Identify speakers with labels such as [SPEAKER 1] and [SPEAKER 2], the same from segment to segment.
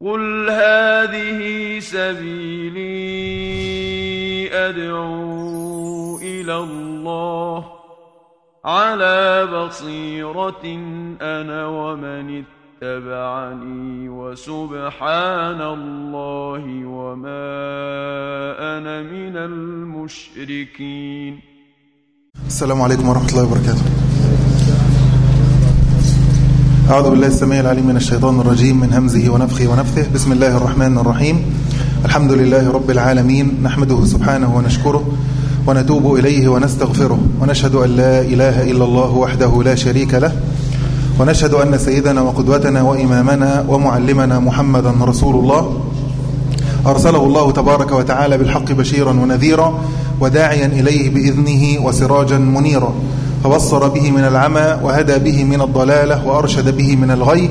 [SPEAKER 1] قل هذه سبيلي أدعو إلى الله على بصيرة أنا ومن اتبعني وسبحان الله وما أنا من المشركين
[SPEAKER 2] السلام عليكم ورحمة الله وبركاته. أعوذ بالله السميع العليم من الشيطان الرجيم من همزه ونفخه ونفثه. بسم الله الرحمن الرحيم. الحمد لله رب العالمين نحمده سبحانه ونشكره ونتوب إليه ونستغفره ونشهد أن لا إله إلا الله وحده لا شريك له ونشهد أن سيدنا وقدوتنا وإمامنا ومعلمنا محمدا رسول الله. أرسله الله تبارك وتعالى بالحق بشيرا ونذيرا وداعيا إليه بإذنه وسراجا منيرا. فبصر به من العمى وهدى به من الضلالة وأرشد به من الغي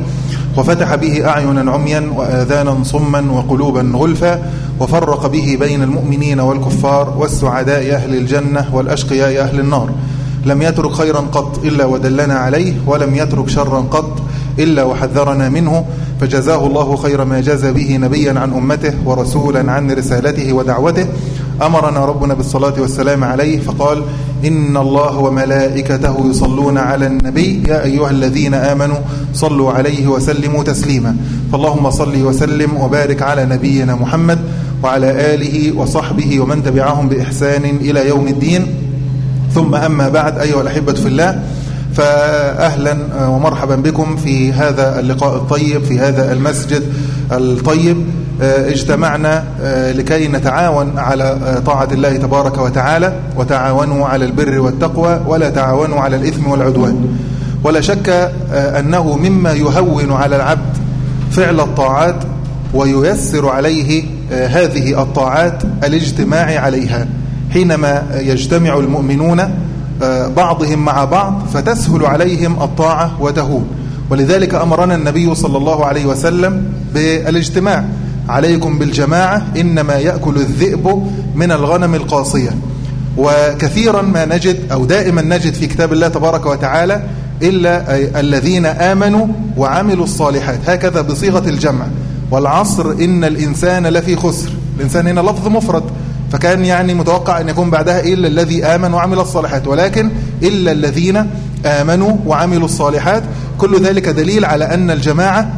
[SPEAKER 2] وفتح به أعينا عميا وآذانا صما وقلوبا غلفا وفرق به بين المؤمنين والكفار والسعداء أهل الجنة والأشقياء أهل النار. لم يترك خيرا قط إلا ودلنا عليه ولم يترك شرا قط إلا وحذرنا منه. فجزاه الله خير ما جاز به نبيا عن أمته ورسولا عن رسالته ودعوته. أمرنا ربنا بالصلاة والسلام عليه فقال إن الله وملائكته يصلون على النبي يا أيها الذين آمنوا صلوا عليه وسلموا تسليما فاللهم صل وسلم وبارك على نبينا محمد وعلى آله وصحبه ومن تبعهم بإحسان إلى يوم الدين. ثم أما بعد أيها الأحبة في الله فأهلا ومرحبا بكم في هذا اللقاء الطيب في هذا المسجد الطيب. اجتمعنا لكي نتعاون على طاعة الله تبارك وتعالى وتعاونوا على البر والتقوى ولا تعاونوا على الإثم والعدوان. ولا شك أنه مما يهون على العبد فعل الطاعات وييسر عليه هذه الطاعات الاجتماع عليها. حينما يجتمع المؤمنون بعضهم مع بعض فتسهل عليهم الطاعة وتهون. ولذلك أمرنا النبي صلى الله عليه وسلم بالاجتماع. عليكم بالجماعة إنما يأكل الذئب من الغنم القاصية. وكثيرا ما نجد أو دائما نجد في كتاب الله تبارك وتعالى إلا الذين آمنوا وعملوا الصالحات. هكذا بصيغة الجمع. والعصر إن الإنسان لفي خسر. الإنسان هنا لفظ مفرد. فكان يعني متوقع أن يكون بعدها إلا الذي آمن وعمل الصالحات. ولكن إلا الذين آمنوا وعملوا الصالحات. كل ذلك دليل على أن الجماعة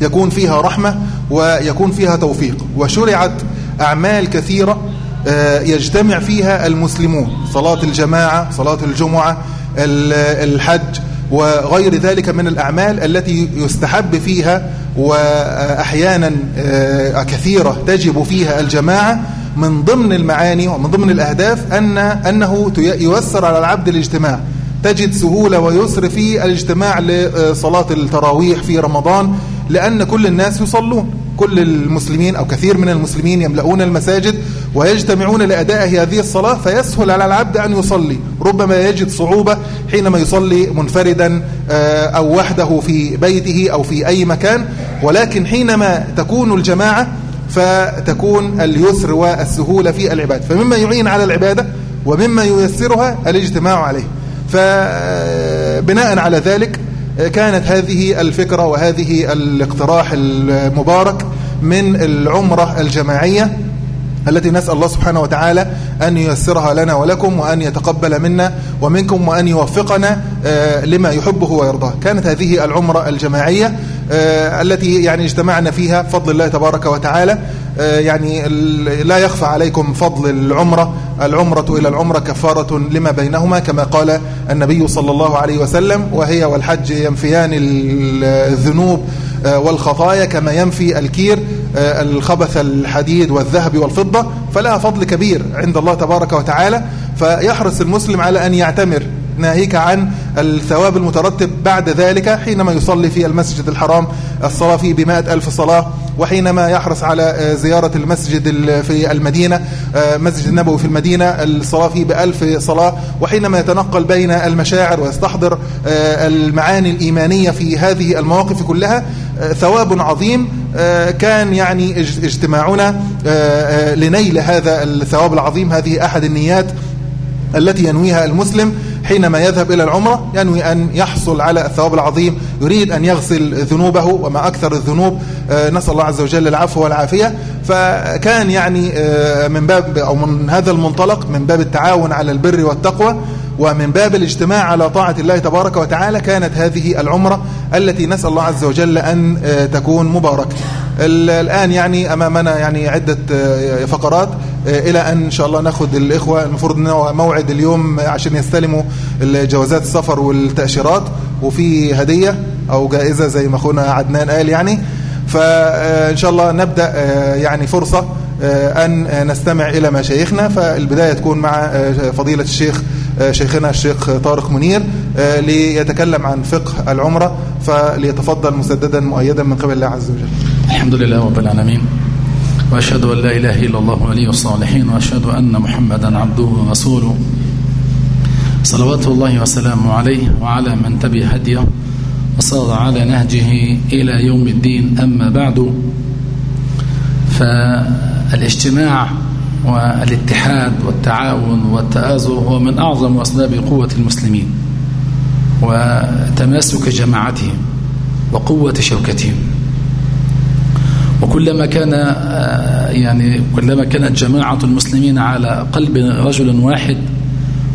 [SPEAKER 2] يكون فيها رحمة ويكون فيها توفيق. وشرعت أعمال كثيرة يجتمع فيها المسلمون. صلاة الجماعة صلاة الجمعة الحج وغير ذلك من الأعمال التي يستحب فيها وأحيانا كثيرة تجب فيها الجماعة. من ضمن المعاني ومن ضمن الأهداف أن أنه ييسر على العبد الاجتماع. تجد سهولة ويسر في الاجتماع لصلاة التراويح في رمضان. لأن كل الناس يصلون. كل المسلمين أو كثير من المسلمين يملؤون المساجد ويجتمعون لأداء هذه الصلاة فيسهل على العبد أن يصلي. ربما يجد صعوبة حينما يصلي منفردا أو وحده في بيته أو في أي مكان. ولكن حينما تكون الجماعة فتكون اليسر والسهولة في العبادة فمما يعين على العبادة ومما ييسرها الاجتماع عليه. فبناء على ذلك كانت هذه الفكرة وهذه الاقتراح المبارك من العمرة الجماعية التي نسأل الله سبحانه وتعالى أن ييسرها لنا ولكم وأن يتقبل منا ومنكم وأن يوفقنا لما يحبه ويرضاه. كانت هذه العمرة الجماعية التي يعني اجتمعنا فيها بفضل الله تبارك وتعالى يعني لا يخفى عليكم فضل العمرة. العمرة إلى العمرة كفارة لما بينهما كما قال النبي صلى الله عليه وسلم وهي والحج ينفيان الذنوب والخطايا كما ينفي الكير الخبث الحديد والذهب والفضة فلها فضل كبير عند الله تبارك وتعالى. فيحرص المسلم على أن يعتمر ناهيك عن الثواب المترتب بعد ذلك حينما يصلي في المسجد الحرام الصلاة فيه بمائة ألف صلاة. وحينما يحرص على زيارة المسجد في المدينة مسجد النبوي في المدينة الصلاة فيه بألف صلاة وحينما يتنقل بين المشاعر ويستحضر المعاني الإيمانية في هذه المواقف كلها ثواب عظيم كان يعني اجتماعنا لنيل هذا الثواب العظيم هذه أحد النيات التي ينويها المسلم. حينما يذهب إلى العمرة ينوي أن يحصل على الثواب العظيم يريد أن يغسل ذنوبه وما أكثر الذنوب. نسأل الله عز وجل العفو والعافية. فكان يعني من باب أو من هذا المنطلق من باب التعاون على البر والتقوى ومن باب الاجتماع على طاعة الله تبارك وتعالى كانت هذه العمرة التي نسأل الله عز وجل أن تكون مباركة. الآن يعني أمامنا يعني عدة فقرات. إلى أن إن شاء الله ناخد الإخوة المفروض أنه موعد اليوم عشان يستلموا جوازات السفر والتأشيرات وفي هدية أو جائزة زي ما أخونا عدنان قال يعني. فإن شاء الله نبدأ يعني فرصة أن نستمع إلى مشايخنا فالبداية تكون مع فضيلة الشيخ شيخنا الشيخ طارق منير ليتكلم عن فقه العمرة فليتفضل مسددا مؤيدا من قبل الله عز وجل.
[SPEAKER 3] الحمد لله رب العالمين. وأشهد أن لا إله إلا الله ولي الصالحين وأشهد أن محمدا عبده ورسوله. صلوات الله وسلامه عليه وعلى من تبع هديه وصار على نهجه إلى يوم الدين. أما بعد فالاجتماع والاتحاد والتعاون والتآزر هو من أعظم أسباب قوة المسلمين وتماسك جماعتهم وقوة شوكتهم. وكلما كان يعني كلما كانت جماعة المسلمين على قلب رجل واحد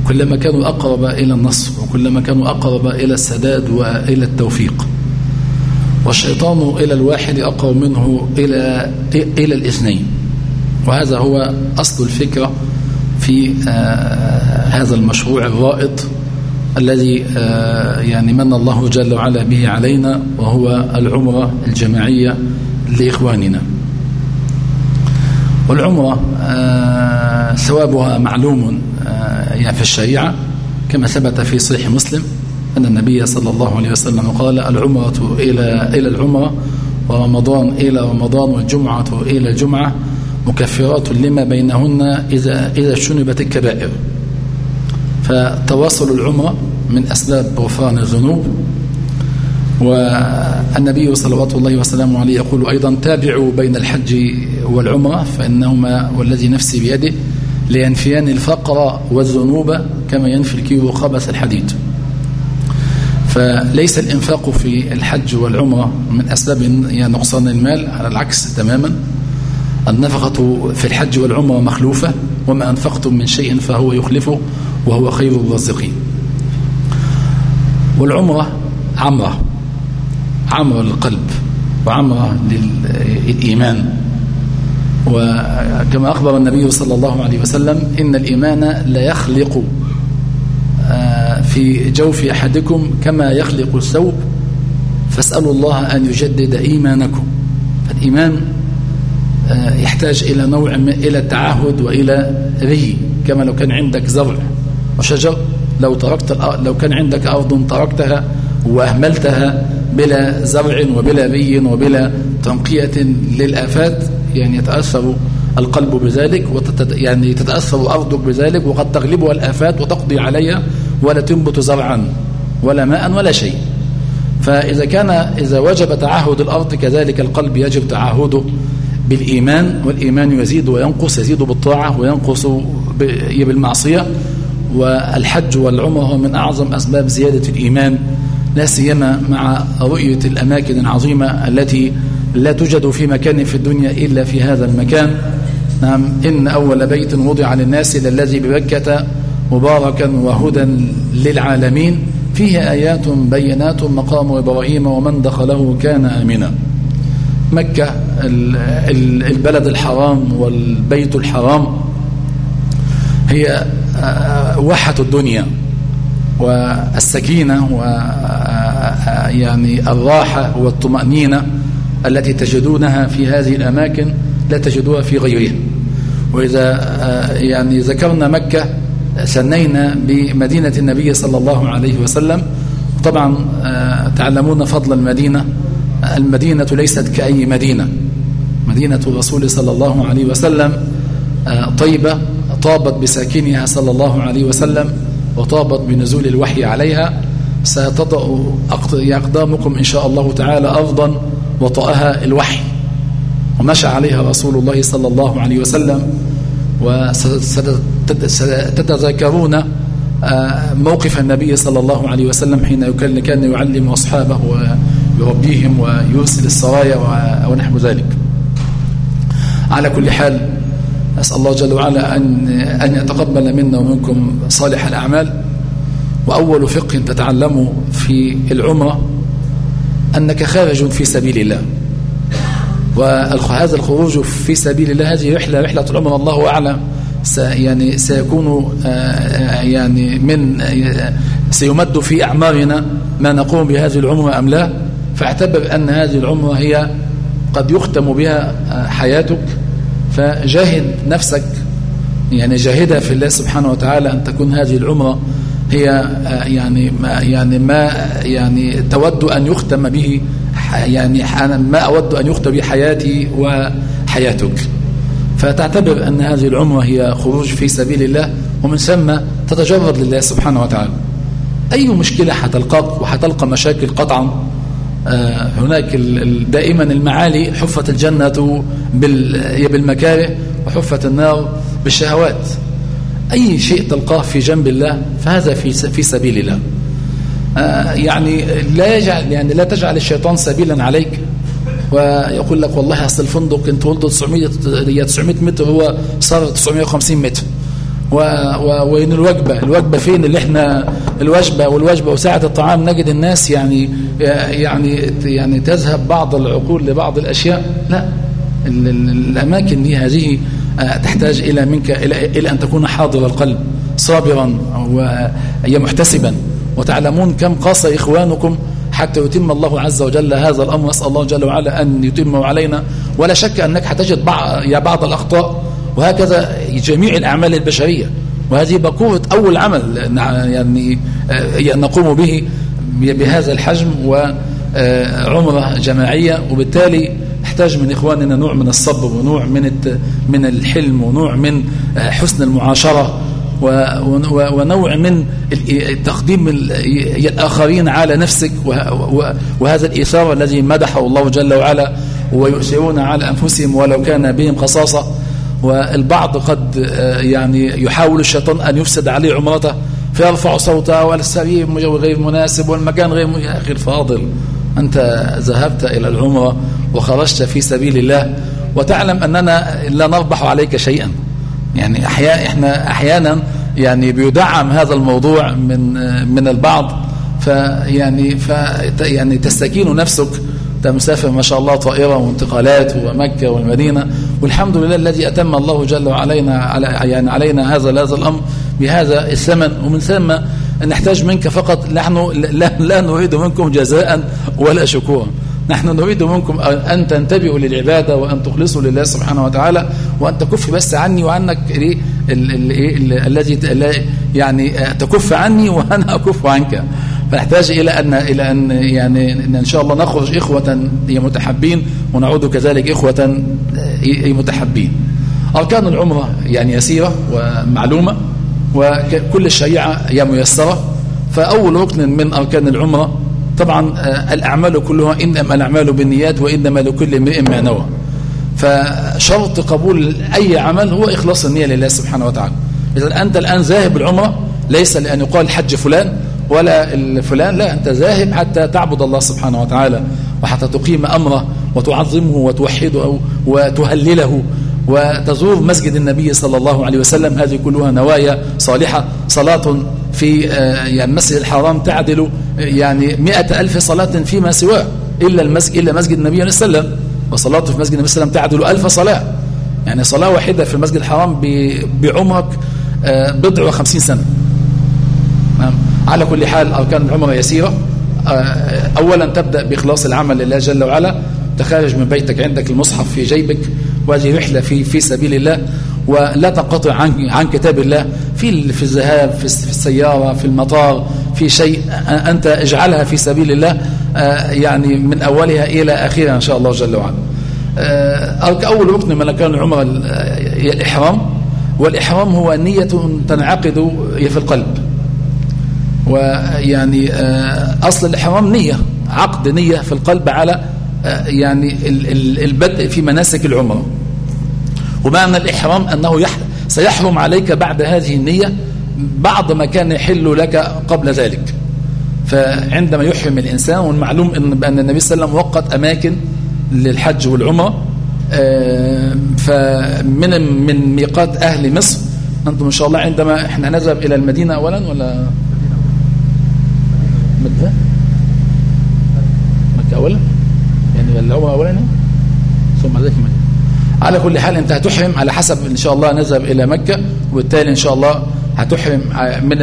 [SPEAKER 3] كلما كانوا أقرب إلى النصر وكلما كانوا أقرب إلى السداد وإلى التوفيق. والشيطان إلى الواحد أقرب منه إلى إلى الاثنين. وهذا هو أصل الفكرة في هذا المشروع الرائد الذي يعني من الله جل وعلا به علينا وهو العمرة الجماعية لإخواننا. والعمرة ثوابها معلوم يعني في الشريعة. كما ثبت في صحيح مسلم أن النبي صلى الله عليه وسلم قال العمرة إلى إلى العمرة ورمضان إلى رمضان والجمعة إلى الجمعة مكفرات لما بينهن إذا إذا شنبت الكبائر. فتواصل العمرة من أسباب غفران الذنوب والنبي صلوات الله وسلامه عليه يقول أيضا تابعوا بين الحج والعمرة فإنهما والذي نفسي بيده لينفيان الفقر والذنوب كما ينفي الكيلو خبث الحديد. فليس الإنفاق في الحج والعمرة من أسباب نقصان المال على العكس تماما. النفقة في الحج والعمرة مخلوفة وما أنفقتم من شيء فهو يخلفه وهو خير الرازقين. والعمرة عمرة. عمرة للقلب وعمرة للإيمان. وكما أخبر النبي صلى الله عليه وسلم إن الإيمان لا يخلق في جوف أحدكم كما يخلق الثوب فاسألوا الله أن يجدد إيمانكم. فالإيمان يحتاج إلى نوع إلى التعهد وإلى ري كما لو كان عندك زرع وشجر لو تركت لو كان عندك أرض تركتها وأهملتها بلا زرع وبلا ري وبلا تنقية للآفات يعني يتأثر القلب بذلك يعني تتأثر أرضك بذلك وقد تغلبها الآفات وتقضي عليها ولا تنبت زرعا ولا ماء ولا شيء. فإذا كان إذا وجب تعهد الأرض كذلك القلب يجب تعهده بالإيمان والإيمان يزيد وينقص يزيد بالطاعة وينقص بالمعصية والحج والعمرة من أعظم أسباب زيادة الإيمان. لا سيما مع رؤية الأماكن العظيمة التي لا توجد في مكان في الدنيا إلا في هذا المكان. نعم إن أول بيت وضع للناس للذي بمكة مباركا وهدى للعالمين. فيه آيات بينات مقام إبراهيم ومن دخله كان آمنا. مكة البلد الحرام والبيت الحرام هي واحة الدنيا. والسكينة و يعني الراحة والطمأنينة التي تجدونها في هذه الأماكن لا تجدوها في غيرها. وإذا يعني ذكرنا مكة سنينا بمدينة النبي صلى الله عليه وسلم. طبعا تعلمون فضل المدينة. المدينة ليست كأي مدينة. مدينة الرسول صلى الله عليه وسلم طيبة طابت بساكنها صلى الله عليه وسلم. وطابت بنزول الوحي عليها ستطأ أقدامكم إن شاء الله تعالى أرضا وطأها الوحي. ومشى عليها رسول الله صلى الله عليه وسلم وستتذكرون موقف النبي صلى الله عليه وسلم حين كان يعلم أصحابه ويربيهم ويرسل السرايا ونحو ذلك. على كل حال أسأل الله جل وعلا أن, أن يتقبل منا ومنكم صالح الأعمال. وأول فقه تتعلمه في العمرة أنك خارج في سبيل الله. وهذا الخروج في سبيل الله هذه رحلة رحلة العمر الله أعلم. يعني سيكون آه، آه، يعني من آه، سيمد في أعمارنا ما نقوم بهذه العمرة أم لا. فاعتبر أن هذه العمرة هي قد يختم بها حياتك. فجاهد نفسك. يعني جاهدها في الله سبحانه وتعالى أن تكون هذه العمرة هي يعني ما يعني ما يعني تود أن يختم به يعني ما أود أن يختم به حياتي وحياتك. فتعتبر أن هذه العمرة هي خروج في سبيل الله ومن ثم تتجرد لله سبحانه وتعالى. أي مشكلة حتلقاك وحتلقى مشاكل قطعا؟ آه، هناك دائما المعالي حفت الجنة بالمكاره وحفت النار بالشهوات. أي شيء تلقاه في جنب الله فهذا في في سبيل الله. آه، يعني لا يجعل يعني لا تجعل الشيطان سبيلا عليك. ويقول لك والله أصل الفندق انت ولده 900 900 متر هو صار 950 متر. وين الوجبة؟ الوجبة فين؟ اللي إحنا الوجبة والوجبة وساعة الطعام نجد الناس يعني يعني يعني تذهب بعض العقول لبعض الأشياء. لا. الأماكن دي هذه آه، تحتاج إلى منك إلى, أن تكون حاضر القلب صابرا وهي محتسبا. وتعلمون كم قاس إخوانكم حتى يتم الله عز وجل هذا الأمر. نسأل الله جل وعلا أن يتمه علينا. ولا شك أنك حتجد بعض, يا بعض الأخطاء. وهكذا جميع الأعمال البشرية. وهذه بقوة أول عمل يعني آه، نقوم به بهذا الحجم. وعمرة جماعية. وبالتالي نحتاج من إخواننا نوع من الصبر ونوع من من الحلم ونوع من آه، حسن المعاشرة ونوع من تقديم الآخرين على نفسك وهذا الإيثار الذي مدحه الله جل وعلا ويؤثرون على أنفسهم ولو كان بهم قصاصة والبعض قد آه، يعني يحاول الشيطان أن يفسد عليه عمرته فيرفع صوته والسرير غير مناسب والمكان غير يا أخي الفاضل. أنت ذهبت إلى العمرة وخرجت في سبيل الله وتعلم أننا لا نربح عليك شيئا. يعني أحيانا إحنا أحيانا يعني بيدعم هذا الموضوع من من البعض. فيعني ف يعني تستكين نفسك. أنت مسافر ما شاء الله طائرة وانتقالات ومكة والمدينة. والحمد لله الذي أتم الله جل وعلينا على يعني علينا هذا هذا الأمر بهذا الثمن. ومن ثم نحتاج منك فقط نحن لا, لا نريد منكم جزاء ولا شكورا. نحن نريد منكم أن تنتبهوا للعبادة وأن تخلصوا لله سبحانه وتعالى وأن تكف بس عني وعنك إيه الذي يعني تكف عني وأنا أكف عنك. فنحتاج إلى أن إلى أن يعني إن, إن شاء الله نخرج إخوة متحبين ونعود كذلك إخوة متحبين. أركان العمرة يعني يسيرة ومعلومة. وكل الشريعة هي ميسرة. فأول ركن من أركان العمرة طبعا آه، الأعمال كلها إنما الأعمال بالنيات وإنما لكل امرئ ما نوى. فشرط قبول أي عمل هو إخلاص النية لله سبحانه وتعالى. إذا أنت الآن ذاهب العمرة ليس لأن يقال حج فلان ولا فلان لا أنت ذاهب حتى تعبد الله سبحانه وتعالى وحتى تقيم أمره وتعظمه وتوحده وتهلله. وتزور مسجد النبي صلى الله عليه وسلم. هذه كلها نوايا صالحة. صلاة في آه، يعني المسجد الحرام تعدل آه، يعني مئة ألف صلاة فيما سواه إلا المسجد إلا مسجد النبي صلى الله عليه وسلم وصلاته في مسجد النبي صلى الله عليه وسلم تعدل ألف صلاة. يعني صلاة واحدة في المسجد الحرام بعمرك آه، بضع وخمسين سنة. نعم. على كل حال أركان العمرة يسيرة. أولا تبدأ بإخلاص العمل لله جل وعلا. تخارج من بيتك عندك المصحف في جيبك. وهذه رحلة في في سبيل الله ولا تنقطع عن عن كتاب الله في في الذهاب في السيارة في المطار في شيء أنت اجعلها في سبيل الله يعني من أولها إلى آخرها إن شاء الله جل وعلا. أول ركن من أركان العمرة الإحرام والإحرام هو نية تنعقد في القلب. ويعني أصل الإحرام نية عقد نية في القلب على يعني البدء في مناسك العمره ومعنى الإحرام أنه سيحرم عليك بعد هذه النية بعض ما كان يحل لك قبل ذلك. فعندما يحرم الإنسان والمعلوم أن النبي صلى الله عليه وسلم وقت أماكن للحج والعمرة آه، فمن من ميقات أهل مصر أنتم إن شاء الله عندما إحنا نذهب إلى المدينة أولا ولا؟ مكة مكة أولا يعني العمرة أولا ثم ذلك مكة على كل حال أنت هتحرم على حسب إن شاء الله نذهب إلى مكة وبالتالي إن شاء الله هتحرم من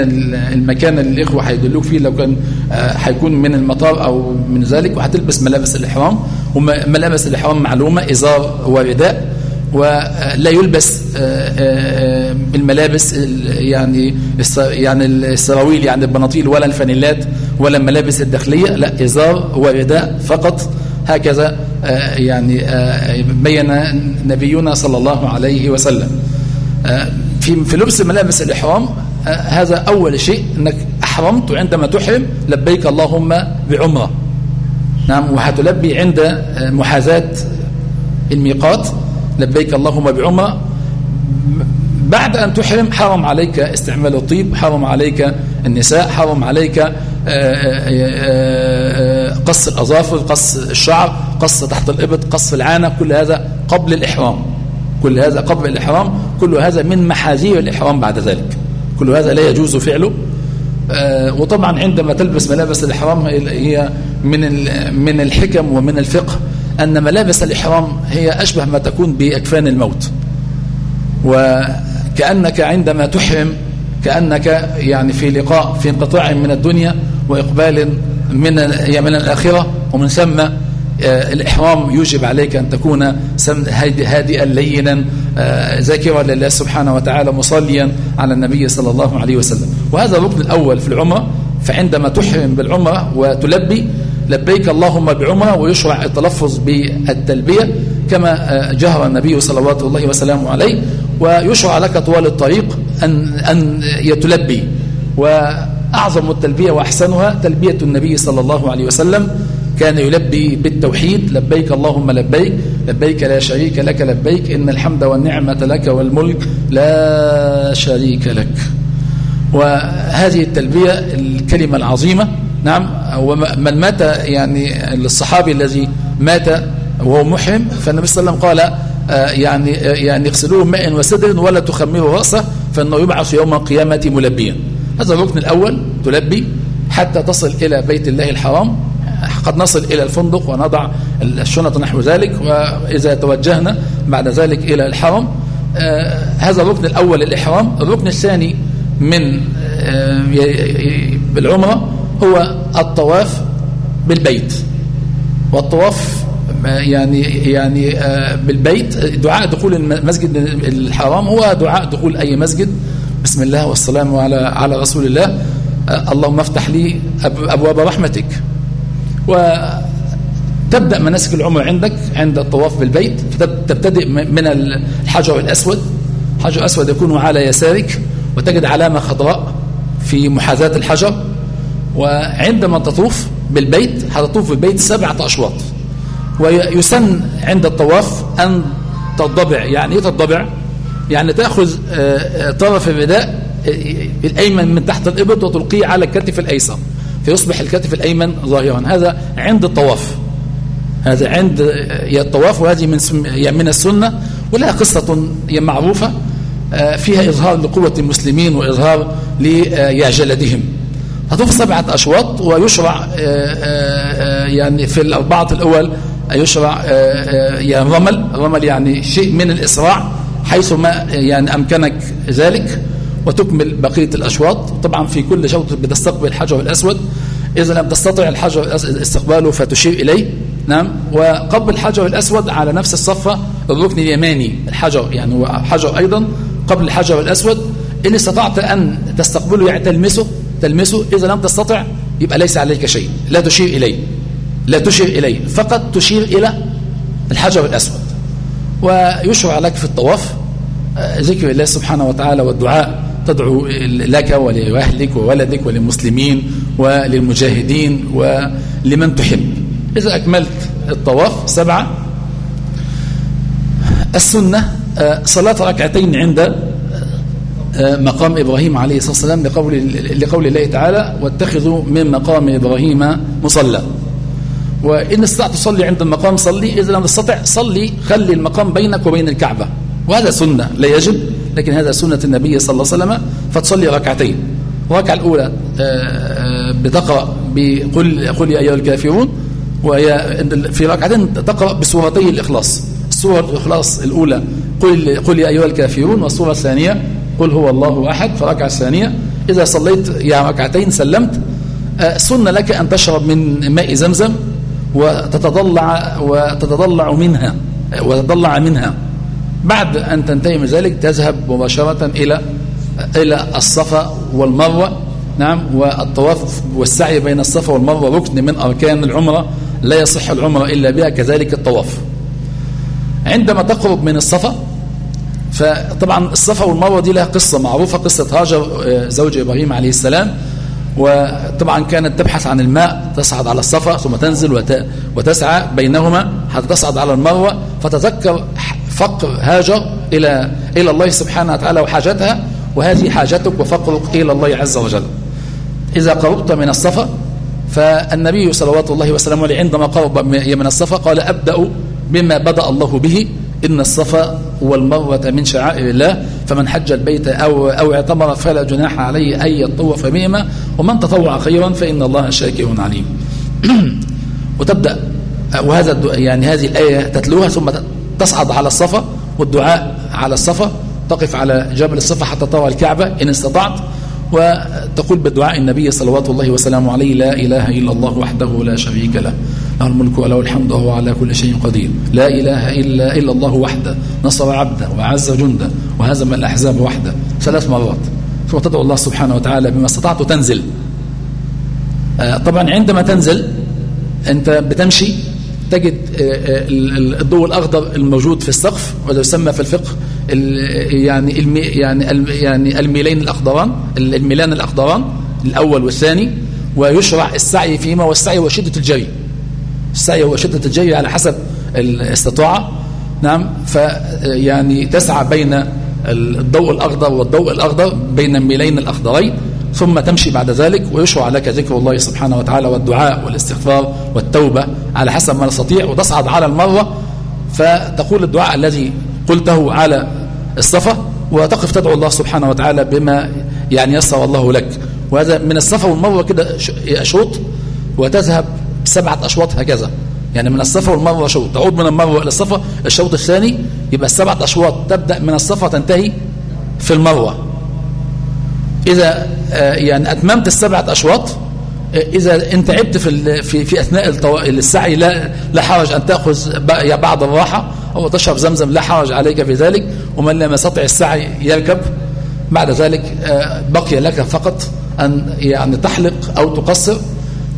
[SPEAKER 3] المكان اللي الإخوة هيدلوك فيه لو كان آه، هيكون من المطار أو من ذلك وهتلبس ملابس الإحرام. وملابس الإحرام معلومة إزار ورداء ولا يلبس آه، آه، الملابس يعني يعني السراويل يعني البناطيل ولا الفانيلات ولا الملابس الداخلية لا إزار ورداء فقط. هكذا يعني بين نبينا صلى الله عليه وسلم. في في لبس ملابس الإحرام آه، هذا أول شيء أنك أحرمت وعندما تحرم لبيك اللهم بعمرة. نعم وهتلبي عند آه، محاذاة الميقات لبيك اللهم بعمرة. بعد أن تحرم حرم عليك استعمال الطيب حرم عليك النساء حرم عليك آه، قص الأظافر قص الشعر قص تحت الإبط قص العانة كل هذا قبل الإحرام. كل هذا قبل الإحرام كل هذا من محاذير الإحرام بعد ذلك. كل هذا لا يجوز فعله. آه، وطبعا عندما تلبس ملابس الإحرام هي من من الحكم ومن الفقه أن ملابس الإحرام هي أشبه ما تكون بأكفان الموت. وكأنك عندما تحرم كأنك يعني في لقاء في انقطاع من الدنيا وإقبال من من الآخرة ومن ثم آه، الإحرام يوجب عليك أن تكون هادئا لينا آه، ذاكرا لله سبحانه وتعالى مصليا على النبي صلى الله عليه وسلم. وهذا الركن الأول في العمرة فعندما تحرم بالعمرة وتلبي لبيك اللهم بعمرة ويشرع التلفظ بالتلبية كما آه، جهر النبي صلوات الله وسلامه عليه ويشرع لك طوال الطريق أن, أن يتلبي. وأعظم التلبية وأحسنها تلبية النبي صلى الله عليه وسلم كان يلبي بالتوحيد لبيك اللهم لبيك لبيك لا شريك لك لبيك إن الحمد والنعمة لك والملك لا شريك لك. وهذه التلبية الكلمة العظيمة نعم ومن مات يعني الصحابي الذي مات وهو محرم فالنبي صلى الله عليه وسلم قال آه، يعني آه، يعني اغسلوه ماء وسدر ولا تخمروا رأسه فإنه يبعث يوم القيامة ملبيا. هذا الركن الأول تلبي حتى تصل إلى بيت الله الحرام. قد نصل إلى الفندق ونضع الشنط نحو ذلك وإذا توجهنا بعد ذلك إلى الحرم. آه، هذا الركن الأول الإحرام الركن الثاني من آه، بالعمرة هو الطواف بالبيت. والطواف آه، يعني يعني بالبيت. دعاء دخول المسجد الحرام هو دعاء دخول أي مسجد. بسم الله والسلام على على رسول الله اللهم افتح لي أبواب رحمتك وتبدأ مناسك العمر عندك عند الطواف بالبيت تبتدئ من الحجر الأسود حجر أسود يكون على يسارك وتجد علامة خضراء في محاذاة الحجر وعندما تطوف بالبيت هتطوف بالبيت سبعة أشواط ويسن عند الطواف أن تضبع يعني إيه تضبع يعني تأخذ آه، آه، طرف الرداء آه، الأيمن من تحت الإبط وتلقيه على الكتف الأيسر فيصبح الكتف الأيمن ظاهرا. هذا عند الطواف. هذا عند الطواف وهذه من من السنة ولها قصة معروفة فيها إظهار لقوة المسلمين وإظهار لجلدهم هتوف سبعة أشواط ويشرع يعني في الأربعة الأول يشرع رمل. رمل يعني شيء من الإسراع. حيث ما يعني أمكنك ذلك وتكمل بقية الأشواط. طبعا في كل شوط بتستقبل الحجر الأسود. إذا لم تستطع الحجر استقباله فتشير إليه. نعم. وقبل الحجر الأسود على نفس الصفة الركن اليماني. الحجر يعني هو حجر أيضا قبل الحجر الأسود. إن استطعت أن تستقبله يعني تلمسه تلمسه. إذا لم تستطع يبقى ليس عليك شيء. لا تشير إليه. لا تشير إليه. فقط تشير إلى الحجر الأسود. ويشرع لك في الطواف. آه، ذكر الله سبحانه وتعالى والدعاء تدعو لك ولأهلك وولدك وللمسلمين وللمجاهدين ولمن تحب. إذا أكملت الطواف سبعة. السنة آه، صلاة ركعتين عند آه، مقام إبراهيم عليه الصلاة والسلام لقول, لقول الله تعالى واتخذوا من مقام إبراهيم مصلى. وإن استطعت تصلي عند المقام صلي إذا لم تستطع صلي خلي المقام بينك وبين الكعبة. وهذا سنة لا يجب لكن هذا سنة النبي صلى الله عليه وسلم فتصلي ركعتين. الركعة الأولى آه، آه، بتقرأ بقل قل يا أيها الكافرون وهي في ركعتين تقرأ بسورتي الإخلاص. السورة الإخلاص الأولى قل, قل يا أيها الكافرون والسورة الثانية قل هو الله أحد في الركعة الثانية إذا صليت يا ركعتين سلمت. آه، سنة لك أن تشرب من ماء زمزم وتتضلع وتتضلع منها وتتضلع منها. بعد أن تنتهي من ذلك تذهب مباشرة إلى إلى الصفا والمروة. نعم والطواف والسعي بين الصفا والمروة ركن من أركان العمرة لا يصح العمرة إلا بها كذلك الطواف. عندما تقرب من الصفا فطبعا الصفا والمروة دي لها قصة معروفة قصة هاجر آه، زوج إبراهيم عليه السلام. وطبعا كانت تبحث عن الماء تصعد على الصفا ثم تنزل وتسعى بينهما حتى تصعد على المروة فتذكر فقر هاجر إلى إلى الله سبحانه وتعالى وحاجتها وهذه حاجتك وفقرك إلى الله عز وجل. إذا قربت من الصفا فالنبي صلوات الله وسلامه عليه عندما قرب من الصفا قال أبدأ بما بدأ الله به إن الصفا والمروة من شعائر الله فمن حج البيت أو, أو اعتمر فلا جناح عليه أن يطوف بهما ومن تطوع خيرا فإن الله شاكر عليم. وتبدأ وهذا يعني هذه الآية تتلوها ثم تصعد على الصفا والدعاء على الصفا تقف على جبل الصفا حتى ترى الكعبة إن استطعت وتقول بدعاء النبي صلوات الله وسلامه عليه لا إله إلا الله وحده لا شريك له. له الملك وله الحمد وهو على كل شيء قدير لا إله إلا, إلا الله وحده نصر عبده وعز جنده وهزم الأحزاب وحده ثلاث مرات ثم تدعو الله سبحانه وتعالى بما استطعت تنزل آه، طبعا عندما تنزل أنت بتمشي تجد آه، آه، الضوء الأخضر الموجود في السقف وهذا يسمى في الفقه يعني المي يعني يعني الميلين الأخضران الميلان الأخضران الأول والثاني ويشرع السعي فيما والسعي وشدة الجري السعي هو شدة الجري على حسب الاستطاعة. نعم فيعني تسعى بين الضوء الأخضر والضوء الأخضر بين الميلين الأخضرين ثم تمشي بعد ذلك ويشرع لك ذكر الله سبحانه وتعالى والدعاء والاستغفار والتوبة على حسب ما تستطيع وتصعد على المروة فتقول الدعاء الذي قلته على الصفا وتقف تدعو الله سبحانه وتعالى بما يعني يسر الله لك. وهذا من الصفا والمروة كده شوط وتذهب سبعة أشواط هكذا. يعني من الصفا والمروة شوط تعود من المروة إلى الصفا الشوط الثاني يبقى السبعة أشواط. تبدأ من الصفا تنتهي في المروة. إذا آه، يعني أتممت السبعة أشواط آه، إذا أنت عبت في في في أثناء السعي لا لا حرج أن تأخذ بعض الراحة أو تشرب زمزم لا حرج عليك في ذلك. ومن لم يستطع السعي يركب. بعد ذلك آه، بقي لك فقط أن يعني تحلق أو تقصر.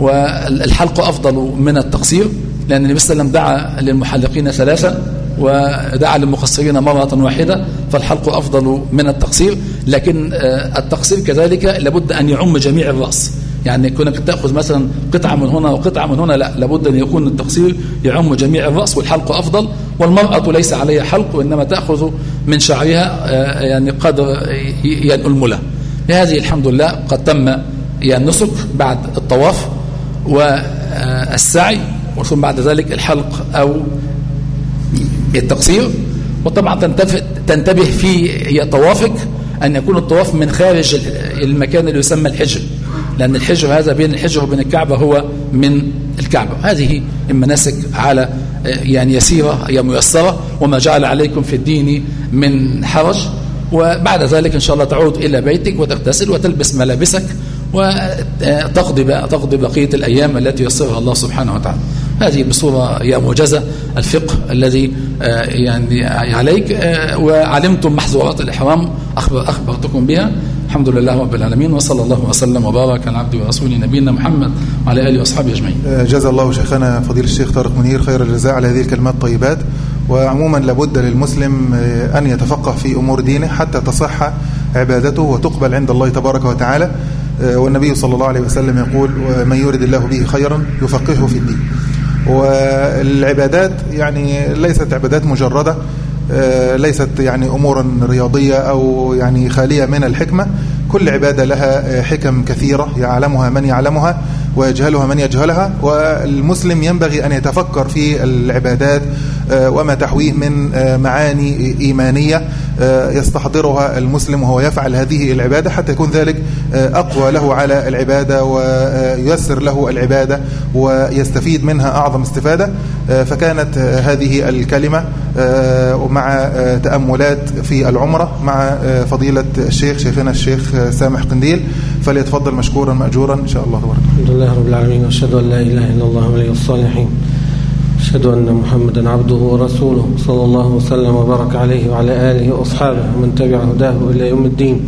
[SPEAKER 3] والحلق أفضل من التقصير لأن النبي صلى الله عليه وسلم دعا للمحلقين ثلاثة ودعا للمقصرين مرة واحدة فالحلق أفضل من التقصير. لكن آه، التقصير كذلك لابد أن يعم جميع الرأس. يعني كونك تأخذ مثلا قطعة من هنا وقطعة من هنا لا لابد أن يكون التقصير يعم جميع الرأس والحلق أفضل. والمرأة ليس عليها حلق وإنما تأخذ من شعرها آه، يعني قدر الملة هذه الحمد لله قد تم يعني النسك بعد الطواف. والسعي وثم بعد ذلك الحلق أو التقصير. وطبعا تنتبه في طوافك أن يكون الطواف من خارج المكان اللي يسمى الحجر لأن الحجر هذا بين الحجر وبين الكعبة هو من الكعبة. هذه المناسك على يعني يسيرة هي ميسرة وما جعل عليكم في الدين من حرج. وبعد ذلك إن شاء الله تعود إلى بيتك وتغتسل وتلبس ملابسك وتقضي تقضي بقية الأيام التي يسرها الله سبحانه وتعالى. هذه بصورة هي موجزة الفقه الذي آه، يعني عليك. آه، وعلمتم محظورات الإحرام أخبر أخبرتكم بها. الحمد لله رب العالمين وصلى الله وسلم وبارك على عبده ورسوله نبينا محمد وعلى آله وأصحابه أجمعين.
[SPEAKER 2] آه، جزا الله شيخنا فضيل الشيخ طارق منير خير الجزاء على هذه الكلمات الطيبات. وعموما لابد للمسلم أن يتفقه في أمور دينه حتى تصح عبادته وتقبل عند الله تبارك وتعالى. والنبي صلى الله عليه وسلم يقول من يرد الله به خيرا يفقهه في الدين. والعبادات يعني ليست عبادات مجردة ليست يعني أمورا رياضية أو يعني خالية من الحكمة كل عبادة لها حكم كثيرة يعلمها من يعلمها ويجهلها من يجهلها والمسلم ينبغي أن يتفكر في العبادات وما تحويه من معاني إيمانية يستحضرها المسلم وهو يفعل هذه العبادة حتى يكون ذلك أقوى له على العبادة وييسر له العبادة ويستفيد منها أعظم استفادة. فكانت هذه الكلمة مع تأملات في العمرة مع فضيلة الشيخ شيخنا الشيخ سامح قنديل. فليتفضل مشكورا مأجورا إن شاء الله تبارك
[SPEAKER 4] الحمد لله رب العالمين وأشهد أن لا إله إلا الله ولي الصالحين. أشهد أن محمدا عبده ورسوله صلى الله وسلم وبارك عليه وعلى آله وأصحابه ومن تبع هداه إلى يوم الدين.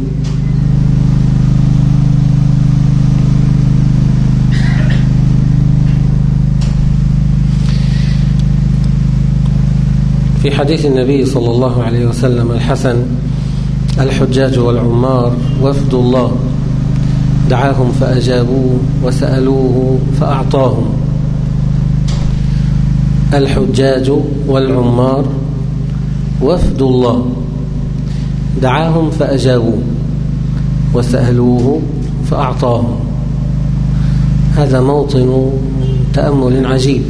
[SPEAKER 4] في حديث النبي صلى الله عليه وسلم الحسن الحجاج والعمار وفد الله دعاهم فأجابوه وسألوه فأعطاهم. الحجاج والعمار وفد الله. دعاهم فأجابوه وسألوه فأعطاهم. هذا موطن تأمل عجيب.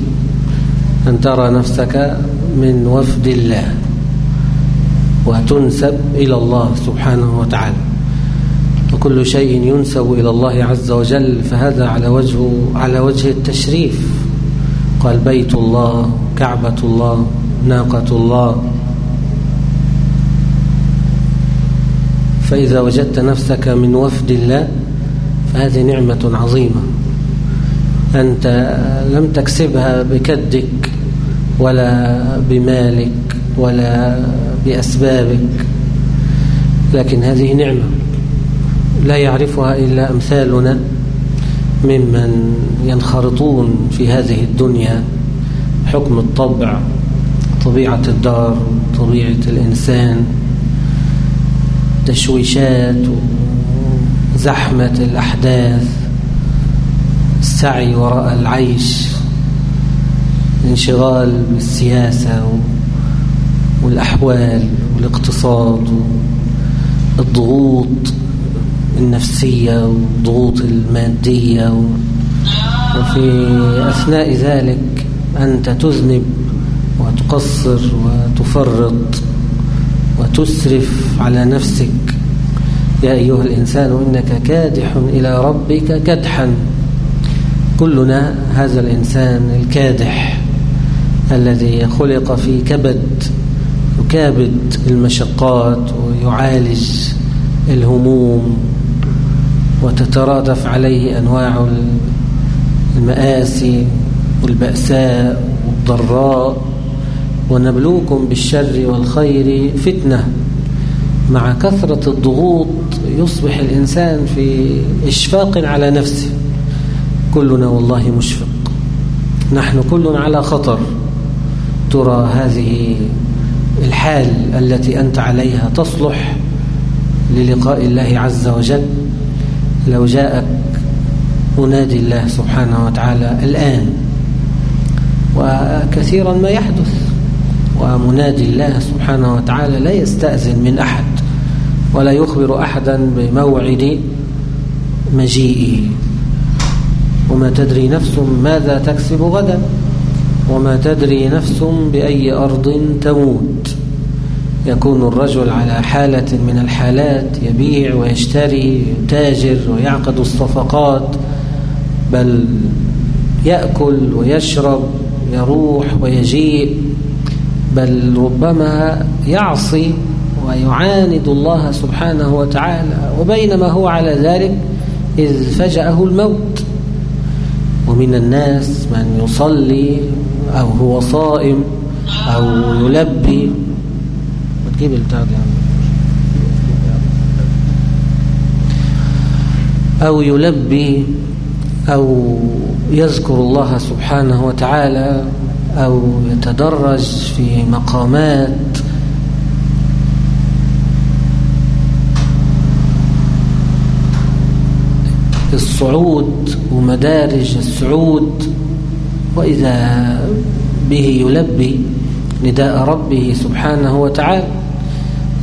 [SPEAKER 4] أن ترى نفسك من وفد الله وتنسب إلى الله سبحانه وتعالى. وكل شيء ينسب إلى الله عز وجل فهذا على وجه على وجه التشريف. قال بيت الله كعبة الله ناقة الله. فإذا وجدت نفسك من وفد الله فهذه نعمة عظيمة. أنت لم تكسبها بكدك ولا بمالك ولا بأسبابك. لكن هذه نعمة لا يعرفها إلا أمثالنا. ممن ينخرطون في هذه الدنيا حكم الطبع طبيعة الدار طبيعة الإنسان تشويشات زحمة الأحداث السعي وراء العيش الانشغال بالسياسة والأحوال والاقتصاد والضغوط النفسية والضغوط المادية وفي أثناء ذلك أنت تذنب وتقصر وتفرط وتسرف على نفسك. يا أيها الإنسان إنك كادح إلى ربك كدحا. كلنا هذا الإنسان الكادح الذي خلق في كبد يكابد المشقات ويعالج الهموم. وتترادف عليه أنواع المآسي والبأساء والضراء ونبلوكم بالشر والخير فتنة. مع كثرة الضغوط يصبح الإنسان في إشفاق على نفسه. كلنا والله مشفق. نحن كلنا على خطر. ترى هذه الحال التي أنت عليها تصلح للقاء الله عز وجل. لو جاءك منادي الله سبحانه وتعالى الآن وكثيرا ما يحدث ومنادي الله سبحانه وتعالى لا يستأذن من أحد ولا يخبر أحدا بموعد مجيئه. وما تدري نفس ماذا تكسب غدا وما تدري نفس بأي أرض تموت. يكون الرجل على حالة من الحالات يبيع ويشتري يتاجر ويعقد الصفقات بل يأكل ويشرب يروح ويجيء بل ربما يعصي ويعاند الله سبحانه وتعالى. وبينما هو على ذلك إذ فجأه الموت. ومن الناس من يصلي أو هو صائم أو يلبي البتاع دي أو يلبي أو يذكر الله سبحانه وتعالى أو يتدرج في مقامات. الصعود ومدارج الصعود وإذا به يلبي نداء ربه سبحانه وتعالى.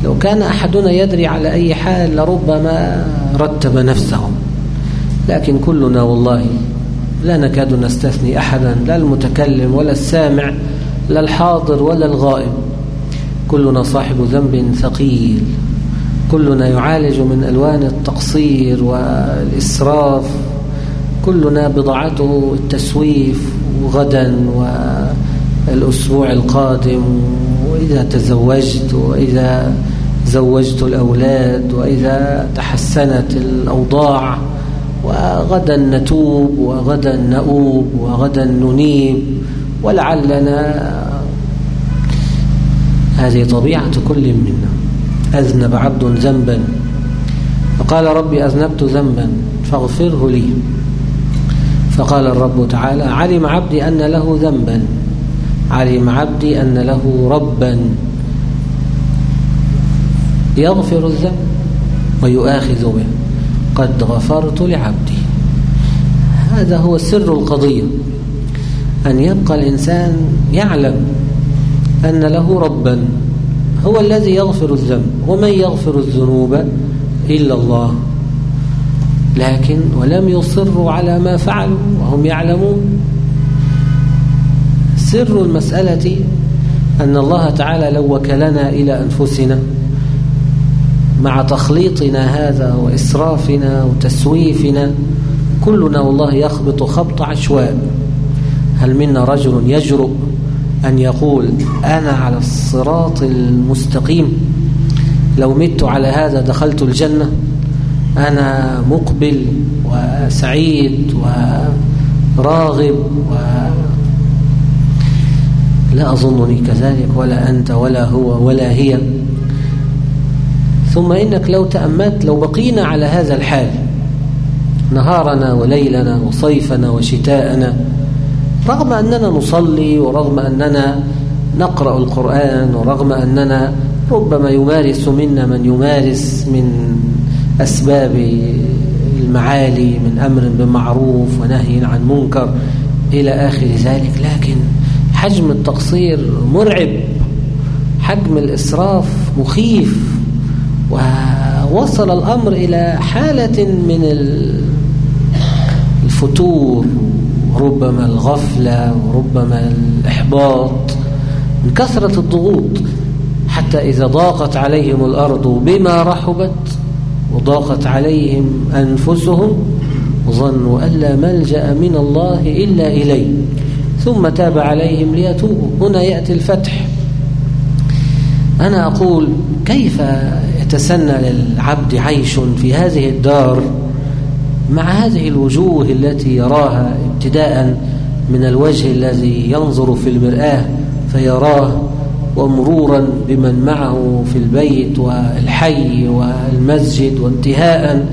[SPEAKER 4] لو كان أحدنا يدري على أي حال لربما رتب نفسه. لكن كلنا والله لا نكاد نستثني أحدا لا المتكلم ولا السامع لا الحاضر ولا الغائب. كلنا صاحب ذنب ثقيل. كلنا يعالج من ألوان التقصير والإسراف. كلنا بضاعته التسويف غدا والأسبوع القادم وإذا تزوجت وإذا زوجت الأولاد وإذا تحسنت الأوضاع وغدا نتوب وغدا نؤوب وغدا ننيب ولعلنا هذه طبيعة كل منا. أذنب عبد ذنبا. فقال ربي أذنبت ذنبا فاغفره لي. فقال الرب تعالى علم عبدي أن له ذنبا. علم عبدي أن له ربا يغفر الذنب ويؤاخذ به. قد غفرت لعبدي. هذا هو سر القضية. أن يبقى الإنسان يعلم أن له ربا هو الذي يغفر الذنب. ومن يغفر الذنوب إلا الله. لكن ولم يصروا على ما فعلوا وهم يعلمون. سر المسألة أن الله تعالى لو وكلنا إلى أنفسنا مع تخليطنا هذا وإسرافنا وتسويفنا كلنا والله يخبط خبط عشواء هل منا رجل يجرؤ أن يقول أنا على الصراط المستقيم؟ لو مت على هذا دخلت الجنة. أنا مقبل وسعيد وراغب و لا أظنني كذلك ولا أنت ولا هو ولا هي. ثم إنك لو تأملت لو بقينا على هذا الحال نهارنا وليلنا وصيفنا وشتاءنا رغم أننا نصلي ورغم أننا نقرأ القرآن ورغم أننا ربما يمارس منا من يمارس من أسباب المعالي من أمر بمعروف ونهي عن منكر إلى آخر ذلك. لكن حجم التقصير مرعب حجم الإسراف مخيف ووصل الأمر إلى حالة من الفتور وربما الغفلة وربما الإحباط من كثرة الضغوط حتى إذا ضاقت عليهم الأرض بما رحبت وضاقت عليهم أنفسهم ظنوا أن لا ملجأ من الله إلا إليه. ثم تاب عليهم ليتوبوا. هنا يأتي الفتح. أنا أقول كيف يتسنى للعبد عيش في هذه الدار مع هذه الوجوه التي يراها ابتداء من الوجه الذي ينظر في المرآة فيراه ومرورا بمن معه في البيت والحي والمسجد وانتهاء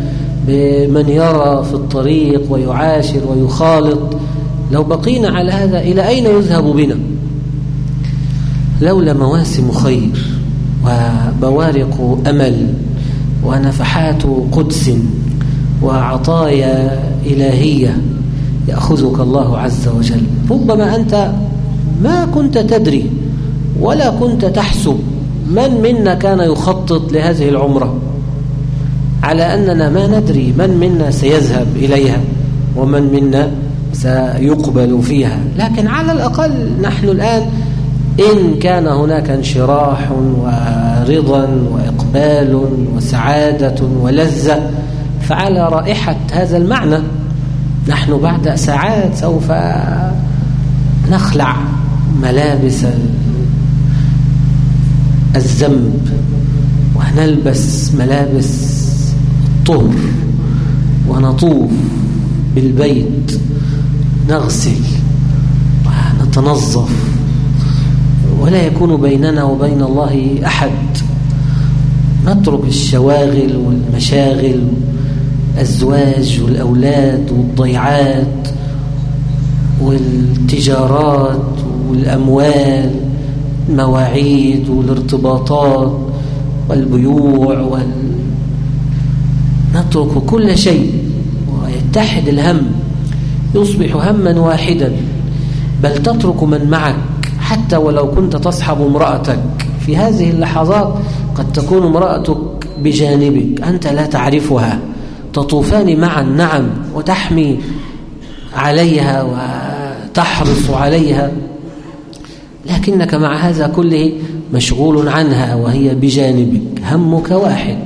[SPEAKER 4] بمن يرى في الطريق ويعاشر ويخالط لو بقينا على هذا إلى أين يذهب بنا؟ لولا مواسم خير وبوارق أمل ونفحات قدس وعطايا إلهية يأخذك الله عز وجل. ربما أنت ما كنت تدري ولا كنت تحسب من منا كان يخطط لهذه العمرة. على أننا ما ندري من منا سيذهب إليها ومن منا سيقبل فيها. لكن على الأقل نحن الآن إن كان هناك انشراح ورضا وإقبال وسعادة ولذة فعلى رائحة هذا المعنى نحن بعد ساعات سوف نخلع ملابس الذنب ونلبس ملابس الطهر ونطوف بالبيت. نغسل. ونتنظف ولا يكون بيننا وبين الله أحد. نترك الشواغل والمشاغل الزواج والأولاد والضيعات والتجارات والأموال المواعيد والارتباطات والبيوع وال... نترك كل شيء. ويتحد الهم. يصبح هما واحدا. بل تترك من معك حتى ولو كنت تصحب امرأتك. في هذه اللحظات قد تكون امرأتك بجانبك. أنت لا تعرفها. تطوفان معا نعم وتحمي عليها وتحرص عليها. لكنك مع هذا كله مشغول عنها وهي بجانبك. همك واحد.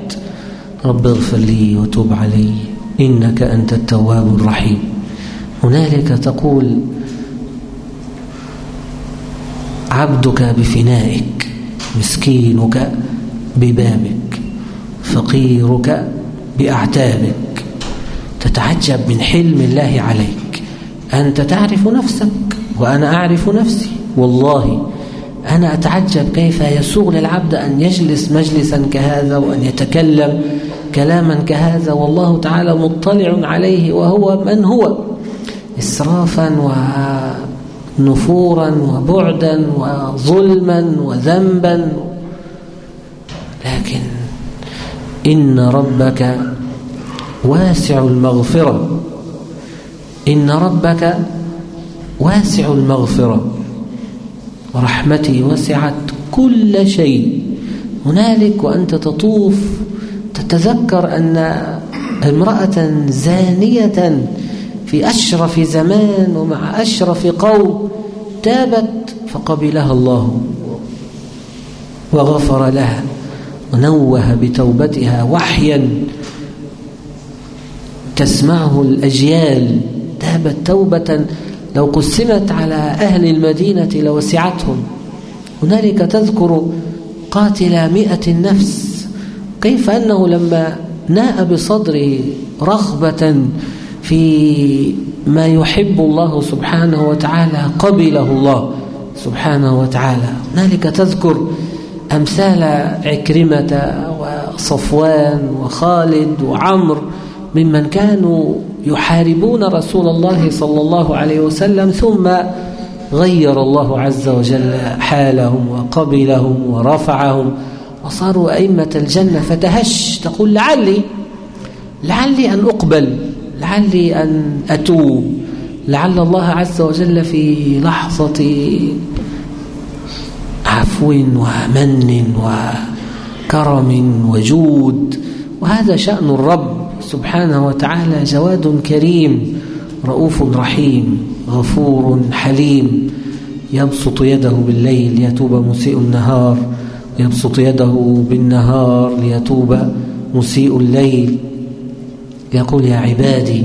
[SPEAKER 4] رب اغفر لي وتوب علي. إنك أنت التواب الرحيم. هنالك تقول عبدك بفنائك مسكينك ببابك فقيرك بأعتابك. تتعجب من حلم الله عليك. أنت تعرف نفسك وأنا أعرف نفسي. والله أنا أتعجب كيف يسوغ للعبد أن يجلس مجلسا كهذا وأن يتكلم كلاما كهذا. والله تعالى مطلع عليه وهو من هو. إسرافا ونفورا وبعدا وظلما وذنبا. لكن إن ربك واسع المغفرة. إن ربك واسع المغفرة. ورحمتي وسعت كل شيء. هنالك وأنت تطوف. تتذكر أن امرأة زانية في أشرف زمان ومع أشرف قوم تابت فقبلها الله وغفر لها ونوه بتوبتها وحيا تسمعه الأجيال. تابت توبة لو قسمت على أهل المدينة لوسعتهم. هنالك تذكر قاتل مئة نفس. كيف أنه لما ناء بصدره رغبة في ما يحب الله سبحانه وتعالى قبله الله سبحانه وتعالى. هنالك تذكر أمثال عكرمة وصفوان وخالد وعمر ممن كانوا يحاربون رسول الله صلى الله عليه وسلم ثم غير الله عز وجل حالهم وقبلهم ورفعهم. وصاروا أئمة الجنة فتهش تقول لعلي لعلي أن أقبل. لعلي أن أتوب. لعل الله عز وجل في لحظة عفو ومن وكرم وجود. وهذا شأن الرب سبحانه وتعالى جواد كريم رؤوف رحيم غفور حليم. يبسط يده بالليل ليتوب مسيء النهار يبسط يده بالنهار ليتوب مسيء الليل. يقول يا عبادي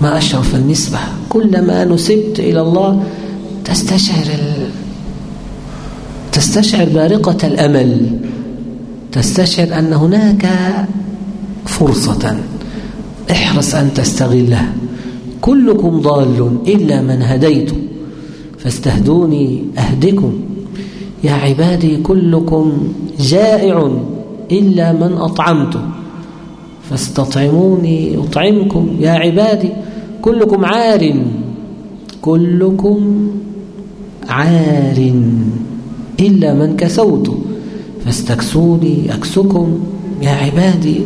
[SPEAKER 4] ما أشرف النسبة كلما نسبت إلى الله تستشعر ال... تستشعر بارقة الأمل تستشعر أن هناك فرصة احرص أن تستغلها كلكم ضال إلا من هديت فاستهدوني أهدكم. يا عبادي كلكم جائع إلا من أطعمت. فاستطعموني أطعمكم يا عبادي. كلكم عار كلكم عار إلا من كسوت فاستكسوني أكسكم يا عبادي.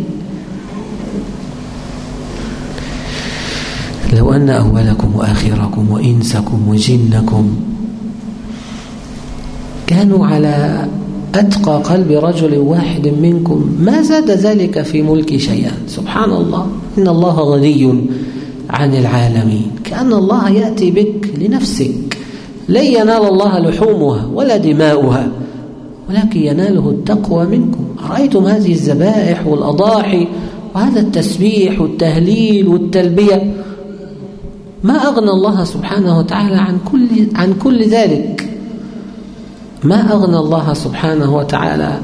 [SPEAKER 4] لو أن أولكم وآخركم وإنسكم وجنكم كانوا على أتقى قلب رجل واحد منكم ما زاد ذلك في ملك شيئا؟ سبحان الله إن الله غني عن العالمين. كأن الله يأتي بك لنفسك. لن ينال الله لحومها ولا دماؤها ولكن يناله التقوى منكم. أرأيتم هذه الذبائح والأضاحي وهذا التسبيح والتهليل والتلبية؟ ما أغنى الله سبحانه وتعالى عن كل, عن كل ذلك. ما أغنى الله سبحانه وتعالى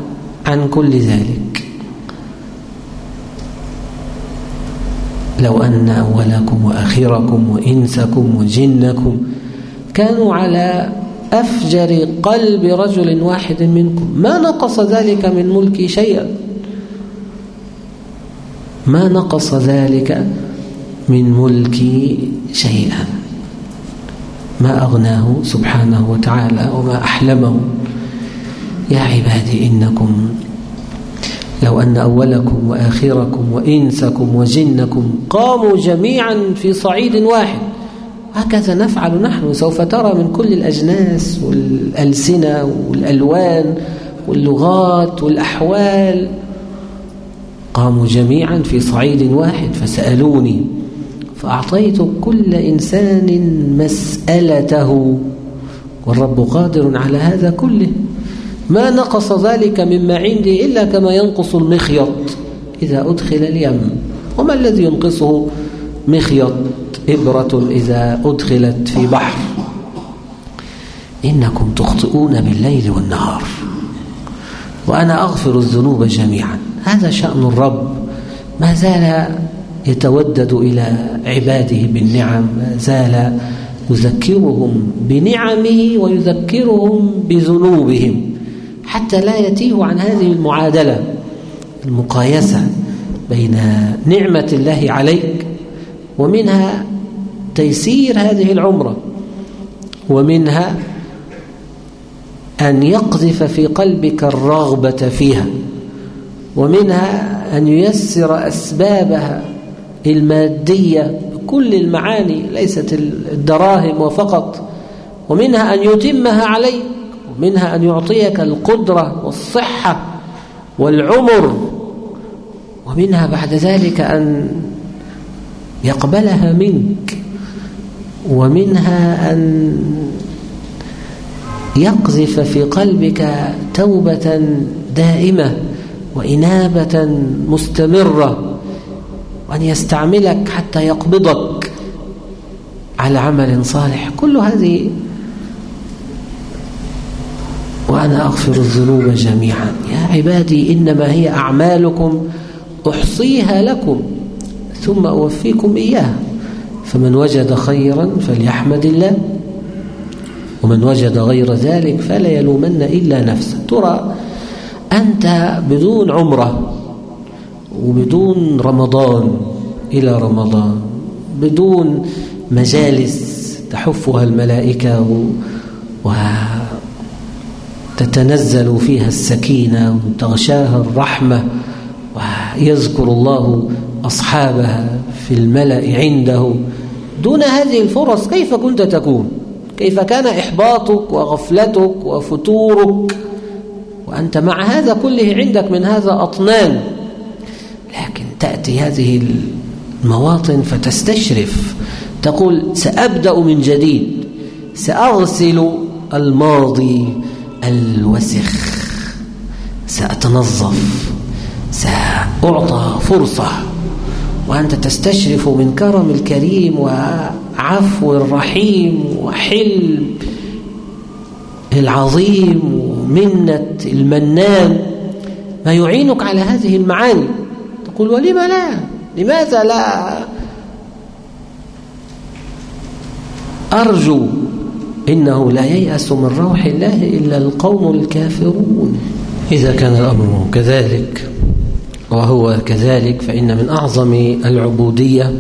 [SPEAKER 4] عن كل ذلك؟ لو أن أولكم وأخيركم وإنسكم وجنكم كانوا على أفجر قلب رجل واحد منكم ما نقص ذلك من ملكي شيئا؟ ما نقص ذلك من ملكي شيئا؟ ما أغناه سبحانه وتعالى وما أحلمه. يا عبادي إنكم لو أن أولكم وآخركم وإنسكم وجنكم قاموا جميعا في صعيد واحد. هكذا نفعل نحن سوف ترى من كل الأجناس والألسنة والألوان واللغات والأحوال. قاموا جميعا في صعيد واحد فسألوني فأعطيت كل إنسان مسألته والرب قادر على هذا كله. ما نقص ذلك مما عندي إلا كما ينقص المخيط. إذا أدخل اليم وما الذي ينقصه مخيط؟ إبرة إذا أدخلت في بحر. إنكم تخطئون بالليل والنهار وأنا أغفر الذنوب جميعا. هذا شأن الرب. ما زال يتودد إلى عباده بالنعم ما زال يذكرهم بنعمه ويذكرهم بذنوبهم حتى لا يتيه عن هذه المعادلة المقايسة بين نعمة الله عليك ومنها تيسير هذه العمرة ومنها أن يقذف في قلبك الرغبة فيها ومنها أن ييسر أسبابها المادية بكل المعاني ليست الدراهم وفقط. ومنها أن يتمها عليك ومنها أن يعطيك القدرة والصحة والعمر. ومنها بعد ذلك أن يقبلها منك. ومنها أن يقذف في قلبك توبة دائمة وإنابة مستمرة. وأن يستعملك حتى يقبضك على عمل صالح. كل هذه وأنا أغفر الذنوب جميعا. يا عبادي إنما هي أعمالكم أحصيها لكم ثم أوفيكم إياها. فمن وجد خيرا فليحمد الله ومن وجد غير ذلك فلا يلومن إلا نفسه. ترى أنت بدون عمرة وبدون رمضان إلى رمضان بدون مجالس تحفها الملائكة وتتنزل فيها السكينة وتغشاها الرحمة ويذكر الله أصحابها في الملأ عنده. دون هذه الفرص كيف كنت تكون؟ كيف كان إحباطك وغفلتك وفتورك؟ وأنت مع هذا كله عندك من هذا أطنان. لكن تأتي هذه المواطن فتستشرف تقول سأبدأ من جديد سأغسل الماضي الوسخ سأتنظف سأعطى فرصة وأنت تستشرف من كرم الكريم وعفو الرحيم وحلم العظيم ومنة المنان. ما يعينك على هذه المعاني. تقول ولم لا؟ لماذا لا؟ أرجو إنه لا ييأس من روح الله إلا القوم الكافرون. إذا كان الأمر كذلك وهو كذلك فإن من أعظم العبودية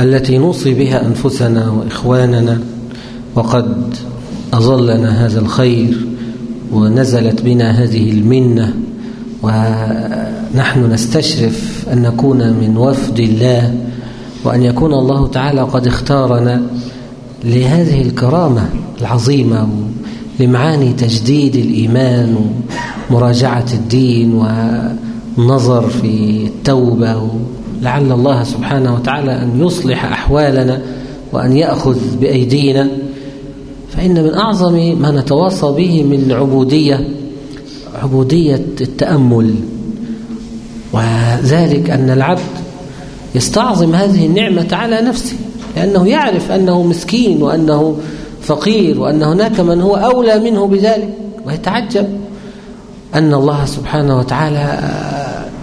[SPEAKER 4] التي نوصي بها أنفسنا وإخواننا وقد أظلنا هذا الخير ونزلت بنا هذه المنة ونحن نستشرف أن نكون من وفد الله وأن يكون الله تعالى قد اختارنا لهذه الكرامة العظيمة لمعاني تجديد الإيمان ومراجعة الدين ونظر في التوبة. لعل الله سبحانه وتعالى أن يصلح أحوالنا وأن يأخذ بأيدينا. فإن من أعظم ما نتواصى به من عبودية عبودية التأمل وذلك أن العبد يستعظم هذه النعمة على نفسه لأنه يعرف أنه مسكين وأنه فقير وأن هناك من هو أولى منه بذلك ويتعجب أن الله سبحانه وتعالى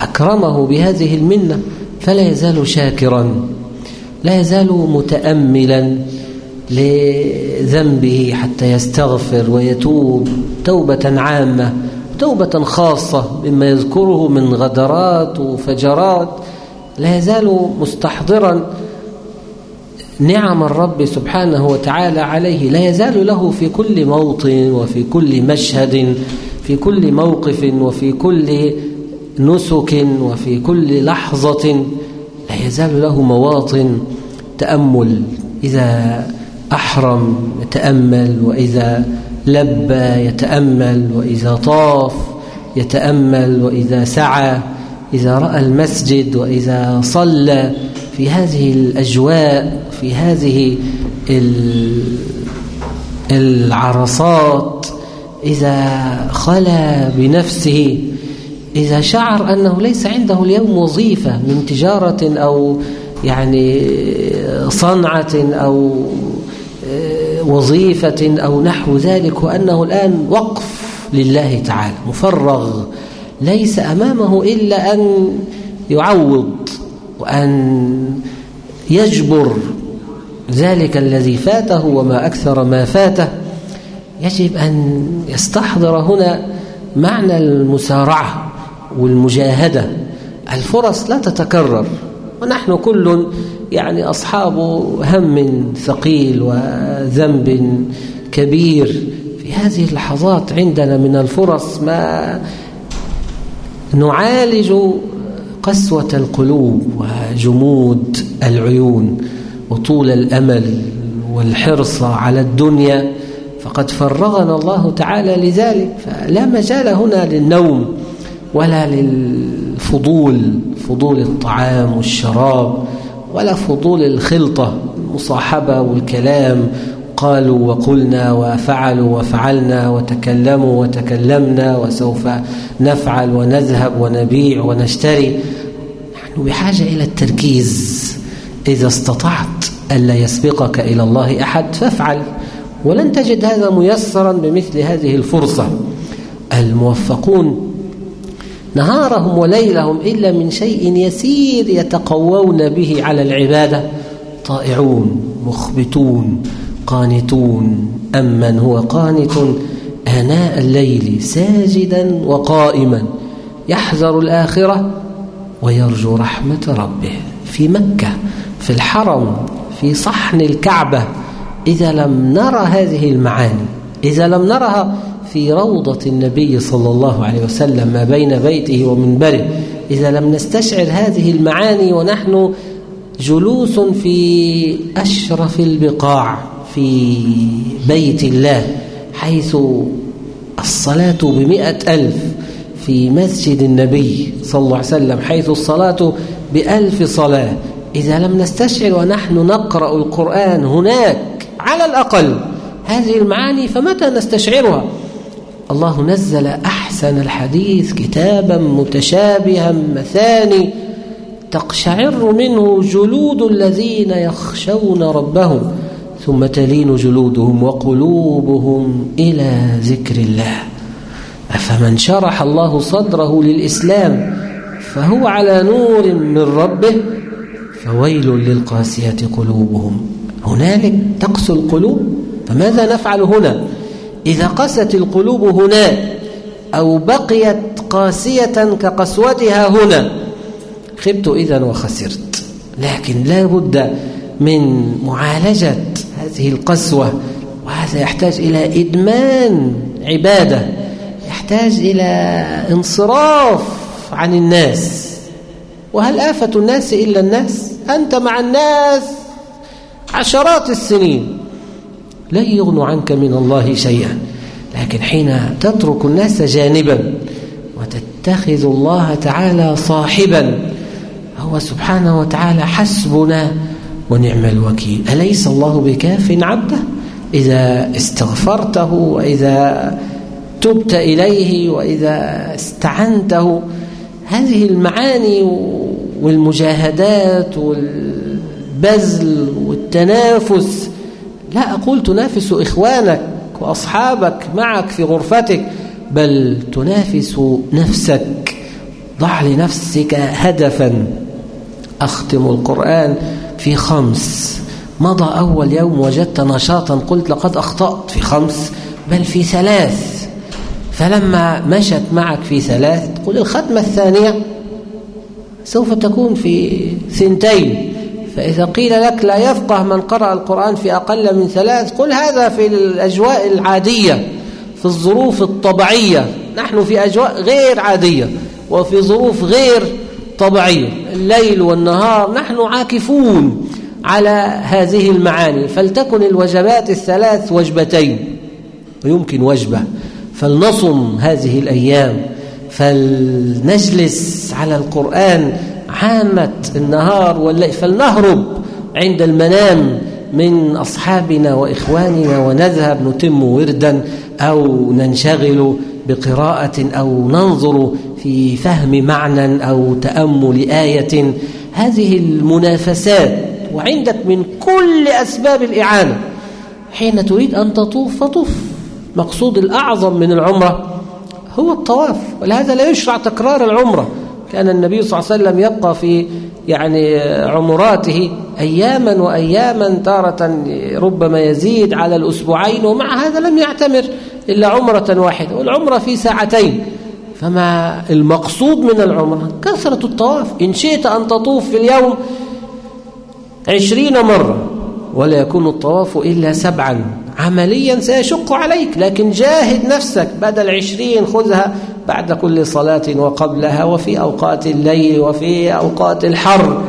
[SPEAKER 4] أكرمه بهذه المنة فلا يزال شاكرا لا يزال متأملا لذنبه حتى يستغفر ويتوب توبة عامة. توبة خاصة مما يذكره من غدرات وفجرات لا يزال مستحضرا نعم الرب سبحانه وتعالى عليه. لا يزال له في كل موطن وفي كل مشهد في كل موقف وفي كل نسك وفي كل لحظة لا يزال له مواطن تأمل. إذا أحرم يتأمل وإذا لبى يتأمل وإذا طاف يتأمل وإذا سعى إذا رأى المسجد وإذا صلى. في هذه الأجواء في هذه العرصات إذا خلا بنفسه إذا شعر أنه ليس عنده اليوم وظيفة من تجارة أو يعني صنعة أو وظيفة أو نحو ذلك وأنه الآن وقف لله تعالى مفرغ ليس أمامه إلا أن يعوض وأن يجبر. ذلك الذي فاته وما أكثر ما فاته. يجب أن يستحضر هنا معنى المسارعة والمجاهدة. الفرص لا تتكرر ونحن كل يعني أصحاب هم ثقيل وذنب كبير. في هذه اللحظات عندنا من الفرص ما نعالج قسوة القلوب وجمود العيون وطول الأمل والحرص على الدنيا. فقد فرغنا الله تعالى لذلك فلا مجال هنا للنوم ولا للفضول فضول الطعام والشراب. ولا فضول الخلطة المصاحبة والكلام. قالوا وقلنا وفعلوا وفعلنا وتكلموا وتكلمنا وسوف نفعل ونذهب ونبيع ونشتري. نحن بحاجة إلى التركيز. إذا استطعت ألا يسبقك إلى الله أحد فافعل ولن تجد هذا ميسرا بمثل هذه الفرصة. الموفقون نهارهم وليلهم إلا من شيء يسير يتقوون به على العبادة. طائعون مخبتون قانتون. أمن هو قانت آناء الليل ساجدا وقائما. يحذر الآخرة ويرجو رحمة ربه. في مكة في الحرم في صحن الكعبة. إذا لم نرى هذه المعاني إذا لم نرها في روضة النبي صلى الله عليه وسلم ما بين بيته ومنبره. إذا لم نستشعر هذه المعاني ونحن جلوس في أشرف البقاع في بيت الله حيث الصلاة بمئة ألف في مسجد النبي صلى الله عليه وسلم حيث الصلاة بألف صلاة. إذا لم نستشعر ونحن نقرأ القرآن هناك على الأقل هذه المعاني فمتى نستشعرها؟ الله نزل أحسن الحديث كتابا متشابها مثاني تقشعر منه جلود الذين يخشون ربهم ثم تلين جلودهم وقلوبهم إلى ذكر الله. أفمن شرح الله صدره للإسلام فهو على نور من ربه فويل للقاسية قلوبهم. هنالك تقسو القلوب؟ فماذا نفعل هنا؟ إذا قست القلوب هناك أو بقيت قاسية كقسوتها هنا خبت إذا وخسرت. لكن لا بد من معالجة هذه القسوة وهذا يحتاج إلى إدمان عبادة يحتاج إلى انصراف عن الناس. وهل آفة الناس إلا الناس؟ أنت مع الناس عشرات السنين. لن يغنوا عنك من الله شيئا. لكن حين تترك الناس جانبا وتتخذ الله تعالى صاحبا هو سبحانه وتعالى حسبنا ونعم الوكيل. أليس الله بكاف عبده؟ إذا استغفرته وإذا تبت إليه وإذا استعنته. هذه المعاني والمجاهدات والبذل والتنافس لا أقول تنافس إخوانك وأصحابك معك في غرفتك بل تنافس نفسك. ضع لنفسك هدفا. أختم القرآن في خمس. مضى أول يوم وجدت نشاطا قلت لقد أخطأت في خمس بل في ثلاث. فلما مشت معك في ثلاث قل الختمة الثانية سوف تكون في ثنتين. فإذا قيل لك لا يفقه من قرأ القرآن في أقل من ثلاث قل هذا في الأجواء العادية في الظروف الطبيعية. نحن في أجواء غير عادية وفي ظروف غير طبيعية. الليل والنهار نحن عاكفون على هذه المعاني. فلتكن الوجبات الثلاث وجبتين. ويمكن وجبة. فلنصم هذه الأيام. فلنجلس على القرآن. عامة النهار والليل فلنهرب عند المنام من أصحابنا وإخواننا ونذهب نتم وردا أو ننشغل بقراءة أو ننظر في فهم معنى أو تأمل آية. هذه المنافسات وعندك من كل أسباب الإعانة. حين تريد أن تطوف فطوف. مقصود الأعظم من العمرة هو الطواف ولهذا لا يشرع تكرار العمرة. كان النبي صلى الله عليه وسلم يبقى في يعني عمراته أياما وأياما تارة ربما يزيد على الأسبوعين ومع هذا لم يعتمر إلا عمرة واحدة والعمرة في ساعتين. فما المقصود من العمرة؟ كثرة الطواف. إن شئت أن تطوف في اليوم عشرين مرة ولا يكون الطواف إلا سبعا. عمليا سيشق عليك لكن جاهد نفسك بدل عشرين خذها بعد كل صلاة وقبلها وفي أوقات الليل وفي أوقات الحر.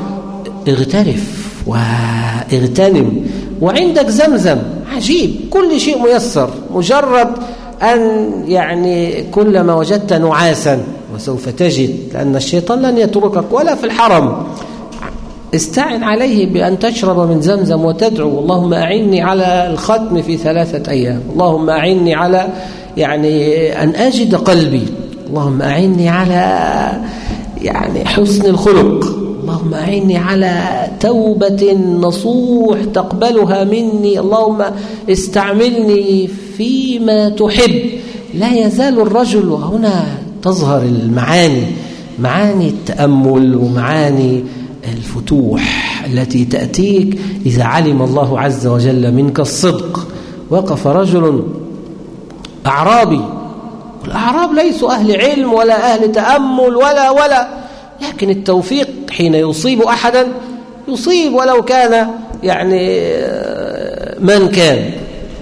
[SPEAKER 4] اغترف واغتنم. وعندك زمزم عجيب كل شيء ميسر مجرد أن يعني كلما وجدت نعاسا وسوف تجد لأن الشيطان لن يتركك ولا في الحرم. استعن عليه بأن تشرب من زمزم وتدعو. اللهم أعني على الختم في ثلاثة أيام. اللهم أعني على يعني أن أجد قلبي. اللهم أعني على يعني حسن الخلق. اللهم أعني على توبة نصوح تقبلها مني. اللهم استعملني فيما تحب. لا يزال الرجل وهنا تظهر المعاني معاني التأمل ومعاني الفتوح التي تأتيك إذا علم الله عز وجل منك الصدق. وقف رجل أعرابي. الأعراب ليسوا أهل علم ولا أهل تأمل ولا ولا لكن التوفيق حين يصيب أحدا يصيب ولو كان يعني من كان.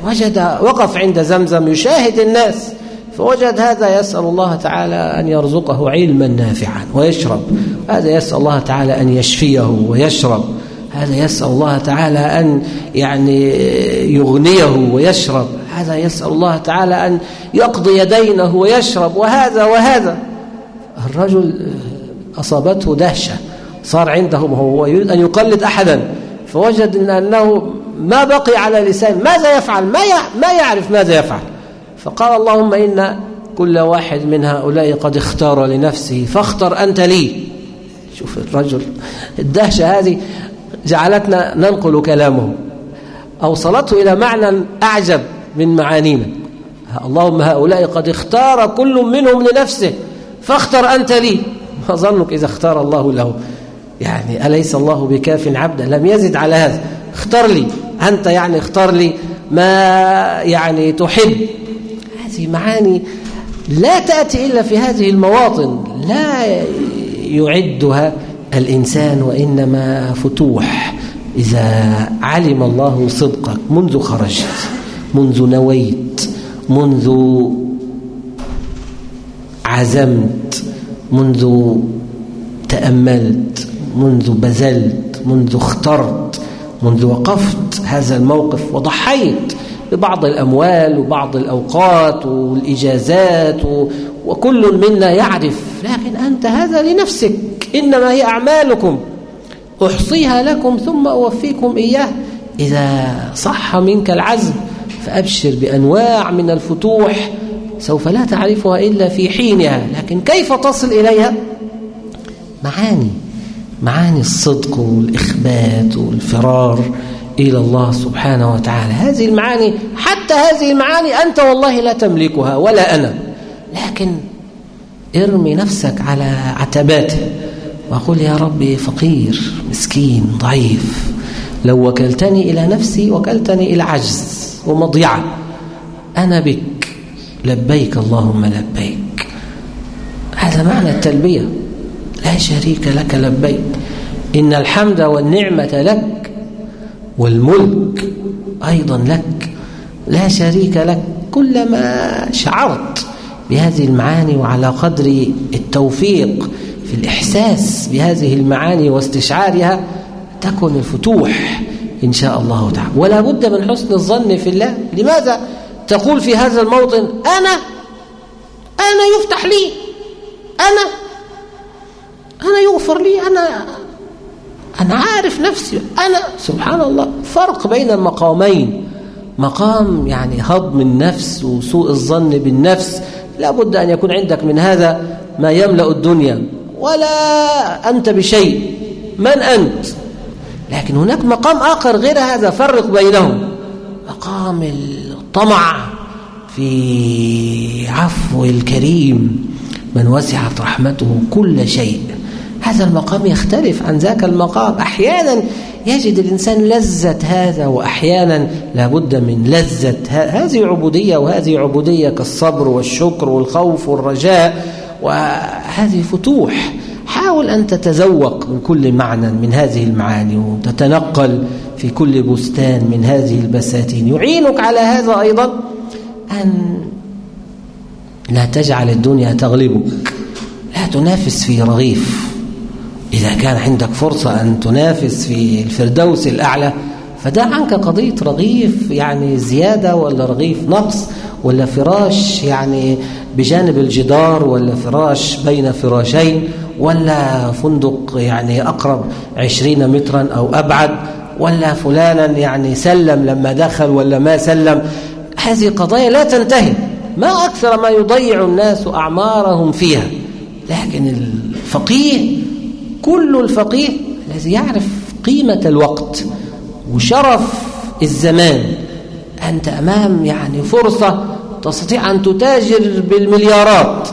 [SPEAKER 4] وجد وقف عند زمزم يشاهد الناس. فوجد هذا يسأل الله تعالى أن يرزقه علما نافعا ويشرب. هذا يسأل الله تعالى أن يشفيه ويشرب. هذا يسأل الله تعالى أن يعني يغنيه ويشرب. هذا يسأل الله تعالى أن يقضي دينه ويشرب. وهذا وهذا. الرجل أصابته دهشة. صار عندهم هو يريد أن يقلد أحدا. فوجد أنه ما بقي على لسان ماذا يفعل؟ ما ما يعرف ماذا يفعل. فقال اللهم إن كل واحد من هؤلاء قد اختار لنفسه فاختر أنت لي. شوف الرجل الدهشة هذه جعلتنا ننقل كلامه. أوصلته إلى معنى أعجب من معانينا. اللهم هؤلاء قد اختار كل منهم لنفسه فاختر أنت لي. ما ظنك إذا اختار الله له؟ يعني أليس الله بكاف عبدا لم يزد على هذا. اختار لي. أنت يعني اختار لي ما يعني تحب. هذه معاني لا تأتي إلا في هذه المواطن لا يعدها الإنسان وإنما فتوح. إذا علم الله صدقك منذ خرجت منذ نويت منذ عزمت منذ تأملت منذ بذلت منذ اخترت منذ وقفت هذا الموقف وضحيت. ببعض الأموال وبعض الأوقات والإجازات وكل منا يعرف. لكن أنت هذا لنفسك. إنما هي أعمالكم. أحصيها لكم ثم أوفيكم إياه. إذا صح منك العزم فأبشر بأنواع من الفتوح. سوف لا تعرفها إلا في حينها. لكن كيف تصل إليها؟ معاني. معاني الصدق والإخبات والفرار. إلى الله سبحانه وتعالى. هذه المعاني حتى هذه المعاني أنت والله لا تملكها ولا أنا. لكن ارمي نفسك على عتباته وقل يا ربي فقير مسكين ضعيف. لو وكلتني إلى نفسي وكلتني إلى عجز ومضيعة. أنا بك. لبيك اللهم لبيك. هذا معنى التلبية. لا شريك لك لبيك. إن الحمد والنعمة لك والملك أيضا لك لا شريك لك كلما شعرت بهذه المعاني وعلى قدر التوفيق في الإحساس بهذه المعاني واستشعارها تكن الفتوح إن شاء الله تعالى. ولا بد من حسن الظن في الله. لماذا تقول في هذا الموطن أنا أنا يفتح لي أنا أنا يغفر لي أنا أنا عارف نفسي. أنا سبحان الله فرق بين المقامين. مقام يعني هضم النفس وسوء الظن بالنفس. لا بد أن يكون عندك من هذا ما يملأ الدنيا. ولا أنت بشيء. من أنت؟ لكن هناك مقام آخر غير هذا. فرق بينهم. مقام الطمع في عفو الكريم. من وسعت رحمته كل شيء. هذا المقام يختلف عن ذاك المقام. أحيانا يجد الإنسان لذة هذا وأحيانا لابد من لذة هذه عبودية وهذه عبودية كالصبر والشكر والخوف والرجاء وهذه فتوح. حاول أن تتذوق من كل معنى من هذه المعاني وتتنقل في كل بستان من هذه البساتين. يعينك على هذا أيضا أن لا تجعل الدنيا تغلبك لا تنافس في رغيف. إذا كان عندك فرصة أن تنافس في الفردوس الأعلى فدع عنك قضية رغيف يعني زيادة ولا رغيف نقص ولا فراش يعني بجانب الجدار ولا فراش بين فراشين ولا فندق يعني أقرب عشرين مترا أو أبعد ولا فلانا يعني سلم لما دخل ولا ما سلم. هذه قضايا لا تنتهي. ما أكثر ما يضيع الناس أعمارهم فيها. لكن الفقيه كل الفقيه الذي يعرف قيمة الوقت وشرف الزمان. أنت أمام يعني فرصة تستطيع أن تتاجر بالمليارات.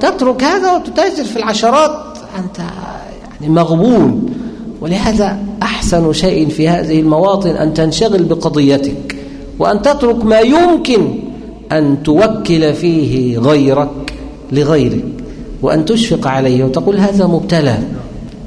[SPEAKER 4] تترك هذا وتتاجر في العشرات. أنت يعني مغبون. ولهذا أحسن شيء في هذه المواطن أن تنشغل بقضيتك وأن تترك ما يمكن أن توكل فيه غيرك لغيرك وأن تشفق عليه وتقول هذا مبتلى.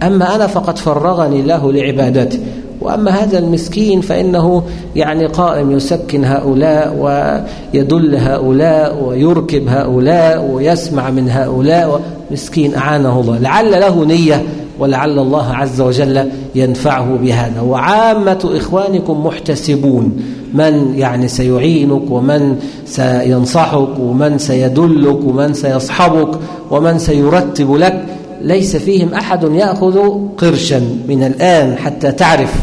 [SPEAKER 4] أما أنا فقد فرغني الله لعبادته. وأما هذا المسكين فإنه يعني قائم يسكن هؤلاء ويدل هؤلاء ويركب هؤلاء ويسمع من هؤلاء مسكين أعانه الله. لعل له نية ولعل الله عز وجل ينفعه بهذا. وعامة إخوانكم محتسبون. من يعني سيعينك ومن سينصحك ومن سيدلك ومن سيصحبك ومن سيرتب لك ليس فيهم أحد يأخذ قرشا من الآن حتى تعرف.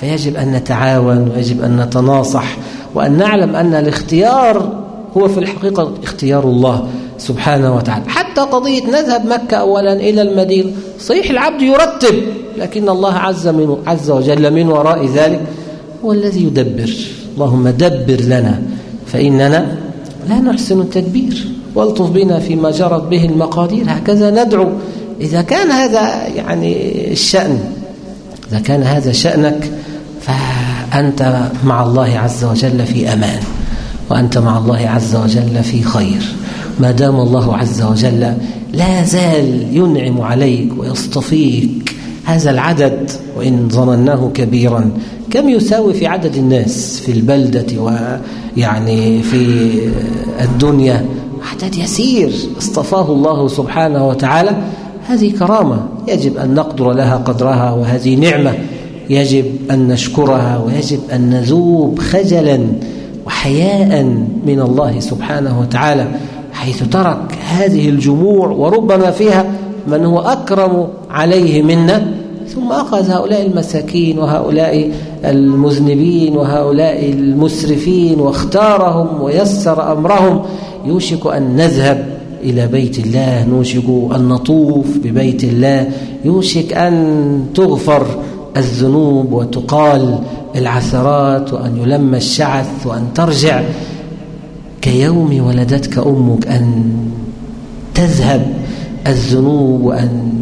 [SPEAKER 4] فيجب أن نتعاون ويجب أن نتناصح وأن نعلم أن الاختيار هو في الحقيقة اختيار الله سبحانه وتعالى. حتى قضية نذهب مكة أولا إلى المدينة صحيح العبد يرتب لكن الله عز, من عز وجل من وراء ذلك هو الذي يدبر. اللهم دبر لنا فإننا لا نحسن التدبير والطف بنا فيما جرت به المقادير. هكذا ندعو إذا كان هذا يعني الشأن إذا كان هذا شأنك فأنت مع الله عز وجل في أمان وأنت مع الله عز وجل في خير. ما دام الله عز وجل لا زال ينعم عليك ويصطفيك هذا العدد وإن ظنناه كبيرا كم يساوي في عدد الناس في البلدة ويعني في الدنيا؟ عدد يسير اصطفاه الله سبحانه وتعالى. هذه كرامة. يجب أن نقدر لها قدرها وهذه نعمة. يجب أن نشكرها ويجب أن نذوب خجلا وحياء من الله سبحانه وتعالى حيث ترك هذه الجموع وربما فيها من هو أكرم عليه منا. ثم أخذ هؤلاء المساكين وهؤلاء المذنبين وهؤلاء المسرفين واختارهم ويسر أمرهم. يوشك أن نذهب إلى بيت الله نوشك أن نطوف ببيت الله. يوشك أن تغفر الذنوب وتقال العثرات وأن يلم الشعث وأن ترجع. كيوم ولدتك أمك أن تذهب الذنوب وأن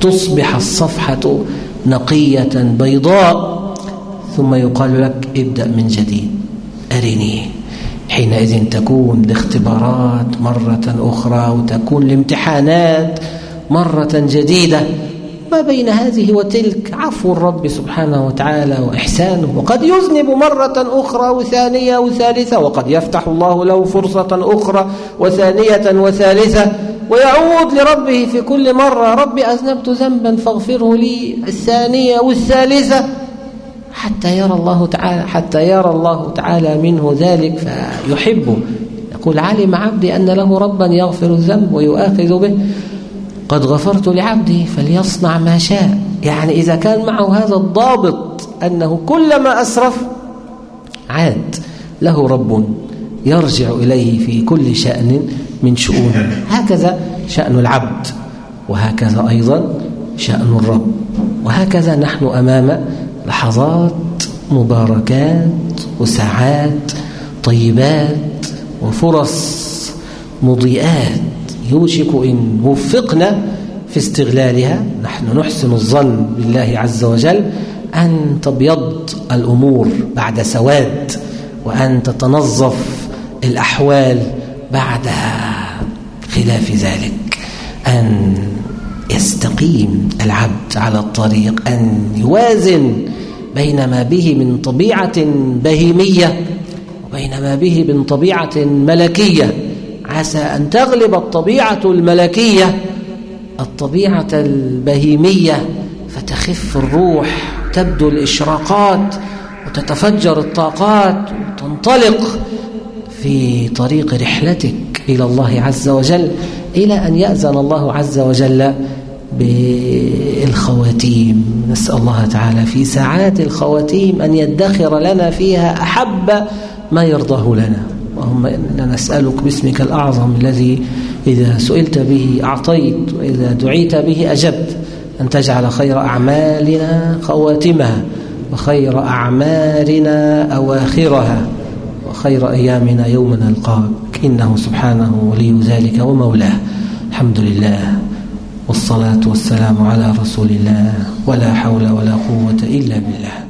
[SPEAKER 4] تصبح الصفحة نقية بيضاء. ثم يقال لك ابدأ من جديد. أرني. حينئذ تكون الاختبارات مرة أخرى وتكون الامتحانات مرة جديدة. ما بين هذه وتلك؟ عفو الرب سبحانه وتعالى وإحسانه. وقد يذنب مرة أخرى وثانية وثالثة وقد يفتح الله له فرصة أخرى وثانية وثالثة ويعود لربه في كل مرة. ربي أذنبت ذنبا فاغفره لي الثانية والثالثة. حتى يرى الله تعالى حتى يرى الله تعالى منه ذلك فيحبه يقول علم عبدي أن له ربا يغفر الذنب ويؤاخذ به. قد غفرت لعبدي فليصنع ما شاء. يعني إذا كان معه هذا الضابط أنه كلما أسرف عاد. له رب يرجع إليه في كل شأن من شؤونه هكذا شأن العبد وهكذا أيضا شأن الرب. وهكذا نحن أمام لحظات مباركات وساعات طيبات وفرص مضيئات يوشك إن وفقنا في استغلالها. نحن نحسن الظن بالله عز وجل أن تبيض الأمور بعد سواد وأن تتنظف الأحوال بعد خلاف ذلك أن يستقيم العبد على الطريق أن يوازن بين ما به من طبيعة بهيمية وبين ما به من طبيعة ملكية. عسى أن تغلب الطبيعة الملكية الطبيعة البهيمية. فتخف الروح تبدو الإشراقات وتتفجر الطاقات وتنطلق في طريق رحلتك إلى الله عز وجل إلى أن يأذن الله عز وجل. بالخواتيم. نسأل الله تعالى في ساعات الخواتيم أن يدخر لنا فيها أحب ما يرضاه لنا. اللهم إنا نسألك باسمك الأعظم الذي إذا سئلت به أعطيت وإذا دعيت به أجبت. أن تجعل خير أعمالنا خواتمها وخير أعمالنا أواخرها وخير أيامنا يوم نلقاك. إنه سبحانه ولي ذلك ومولاه. الحمد لله. والصلاة والسلام على رسول الله ولا حول ولا قوة إلا بالله.